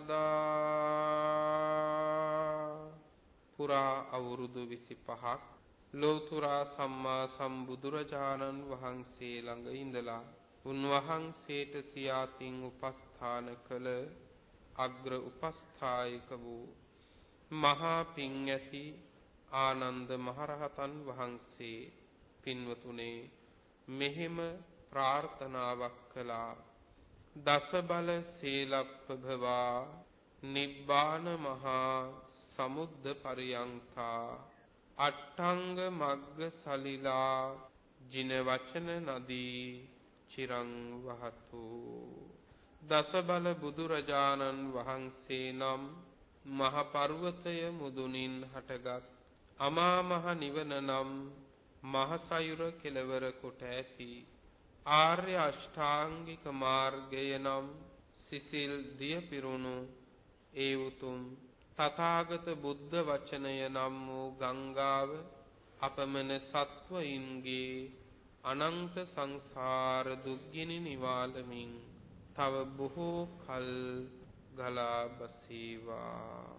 පුරා අවුරුදු 25ක් ලෝතුරා සම්මා සම්බුදුරජාණන් වහන්සේ ළඟ ඉඳලා උන්වහන්සේට සියාතින් උපස්ථාන කළ අග්‍ර උපස්ථායක වූ මහා පිං ඇති ආනන්ද මහරහතන් වහන්සේ පින්වතුනේ මෙහෙම ප්‍රාර්ථනාවක් කළා. දස බල සීලප්පභවා නිබ්බාන මහා සමුද්ද පරියංකා අට්ඨංග මග්ග සලිලා ජින වචන නදී චිරං වහතු. දස බල බුදුරජාණන් වහන්සේ නම් මහ පර්වතය මුදුනින් හටගත් අමා මහ නිවන නම් මහ සයුර කෙලවර කොට ඇති. ආර්ය අෂ්ටාංගික මාර්ගය නම් සිසිල් දිය පිරුණු ඒ උතුම් තථාගත බුද්ධ වචනය නම් වූ ගංගාව අපමණ සත්වයින්ගේ අනන්ත සංසාර දුක්ගිනි නිවාලමින් තව බොහෝ කල් ගලා බසීවා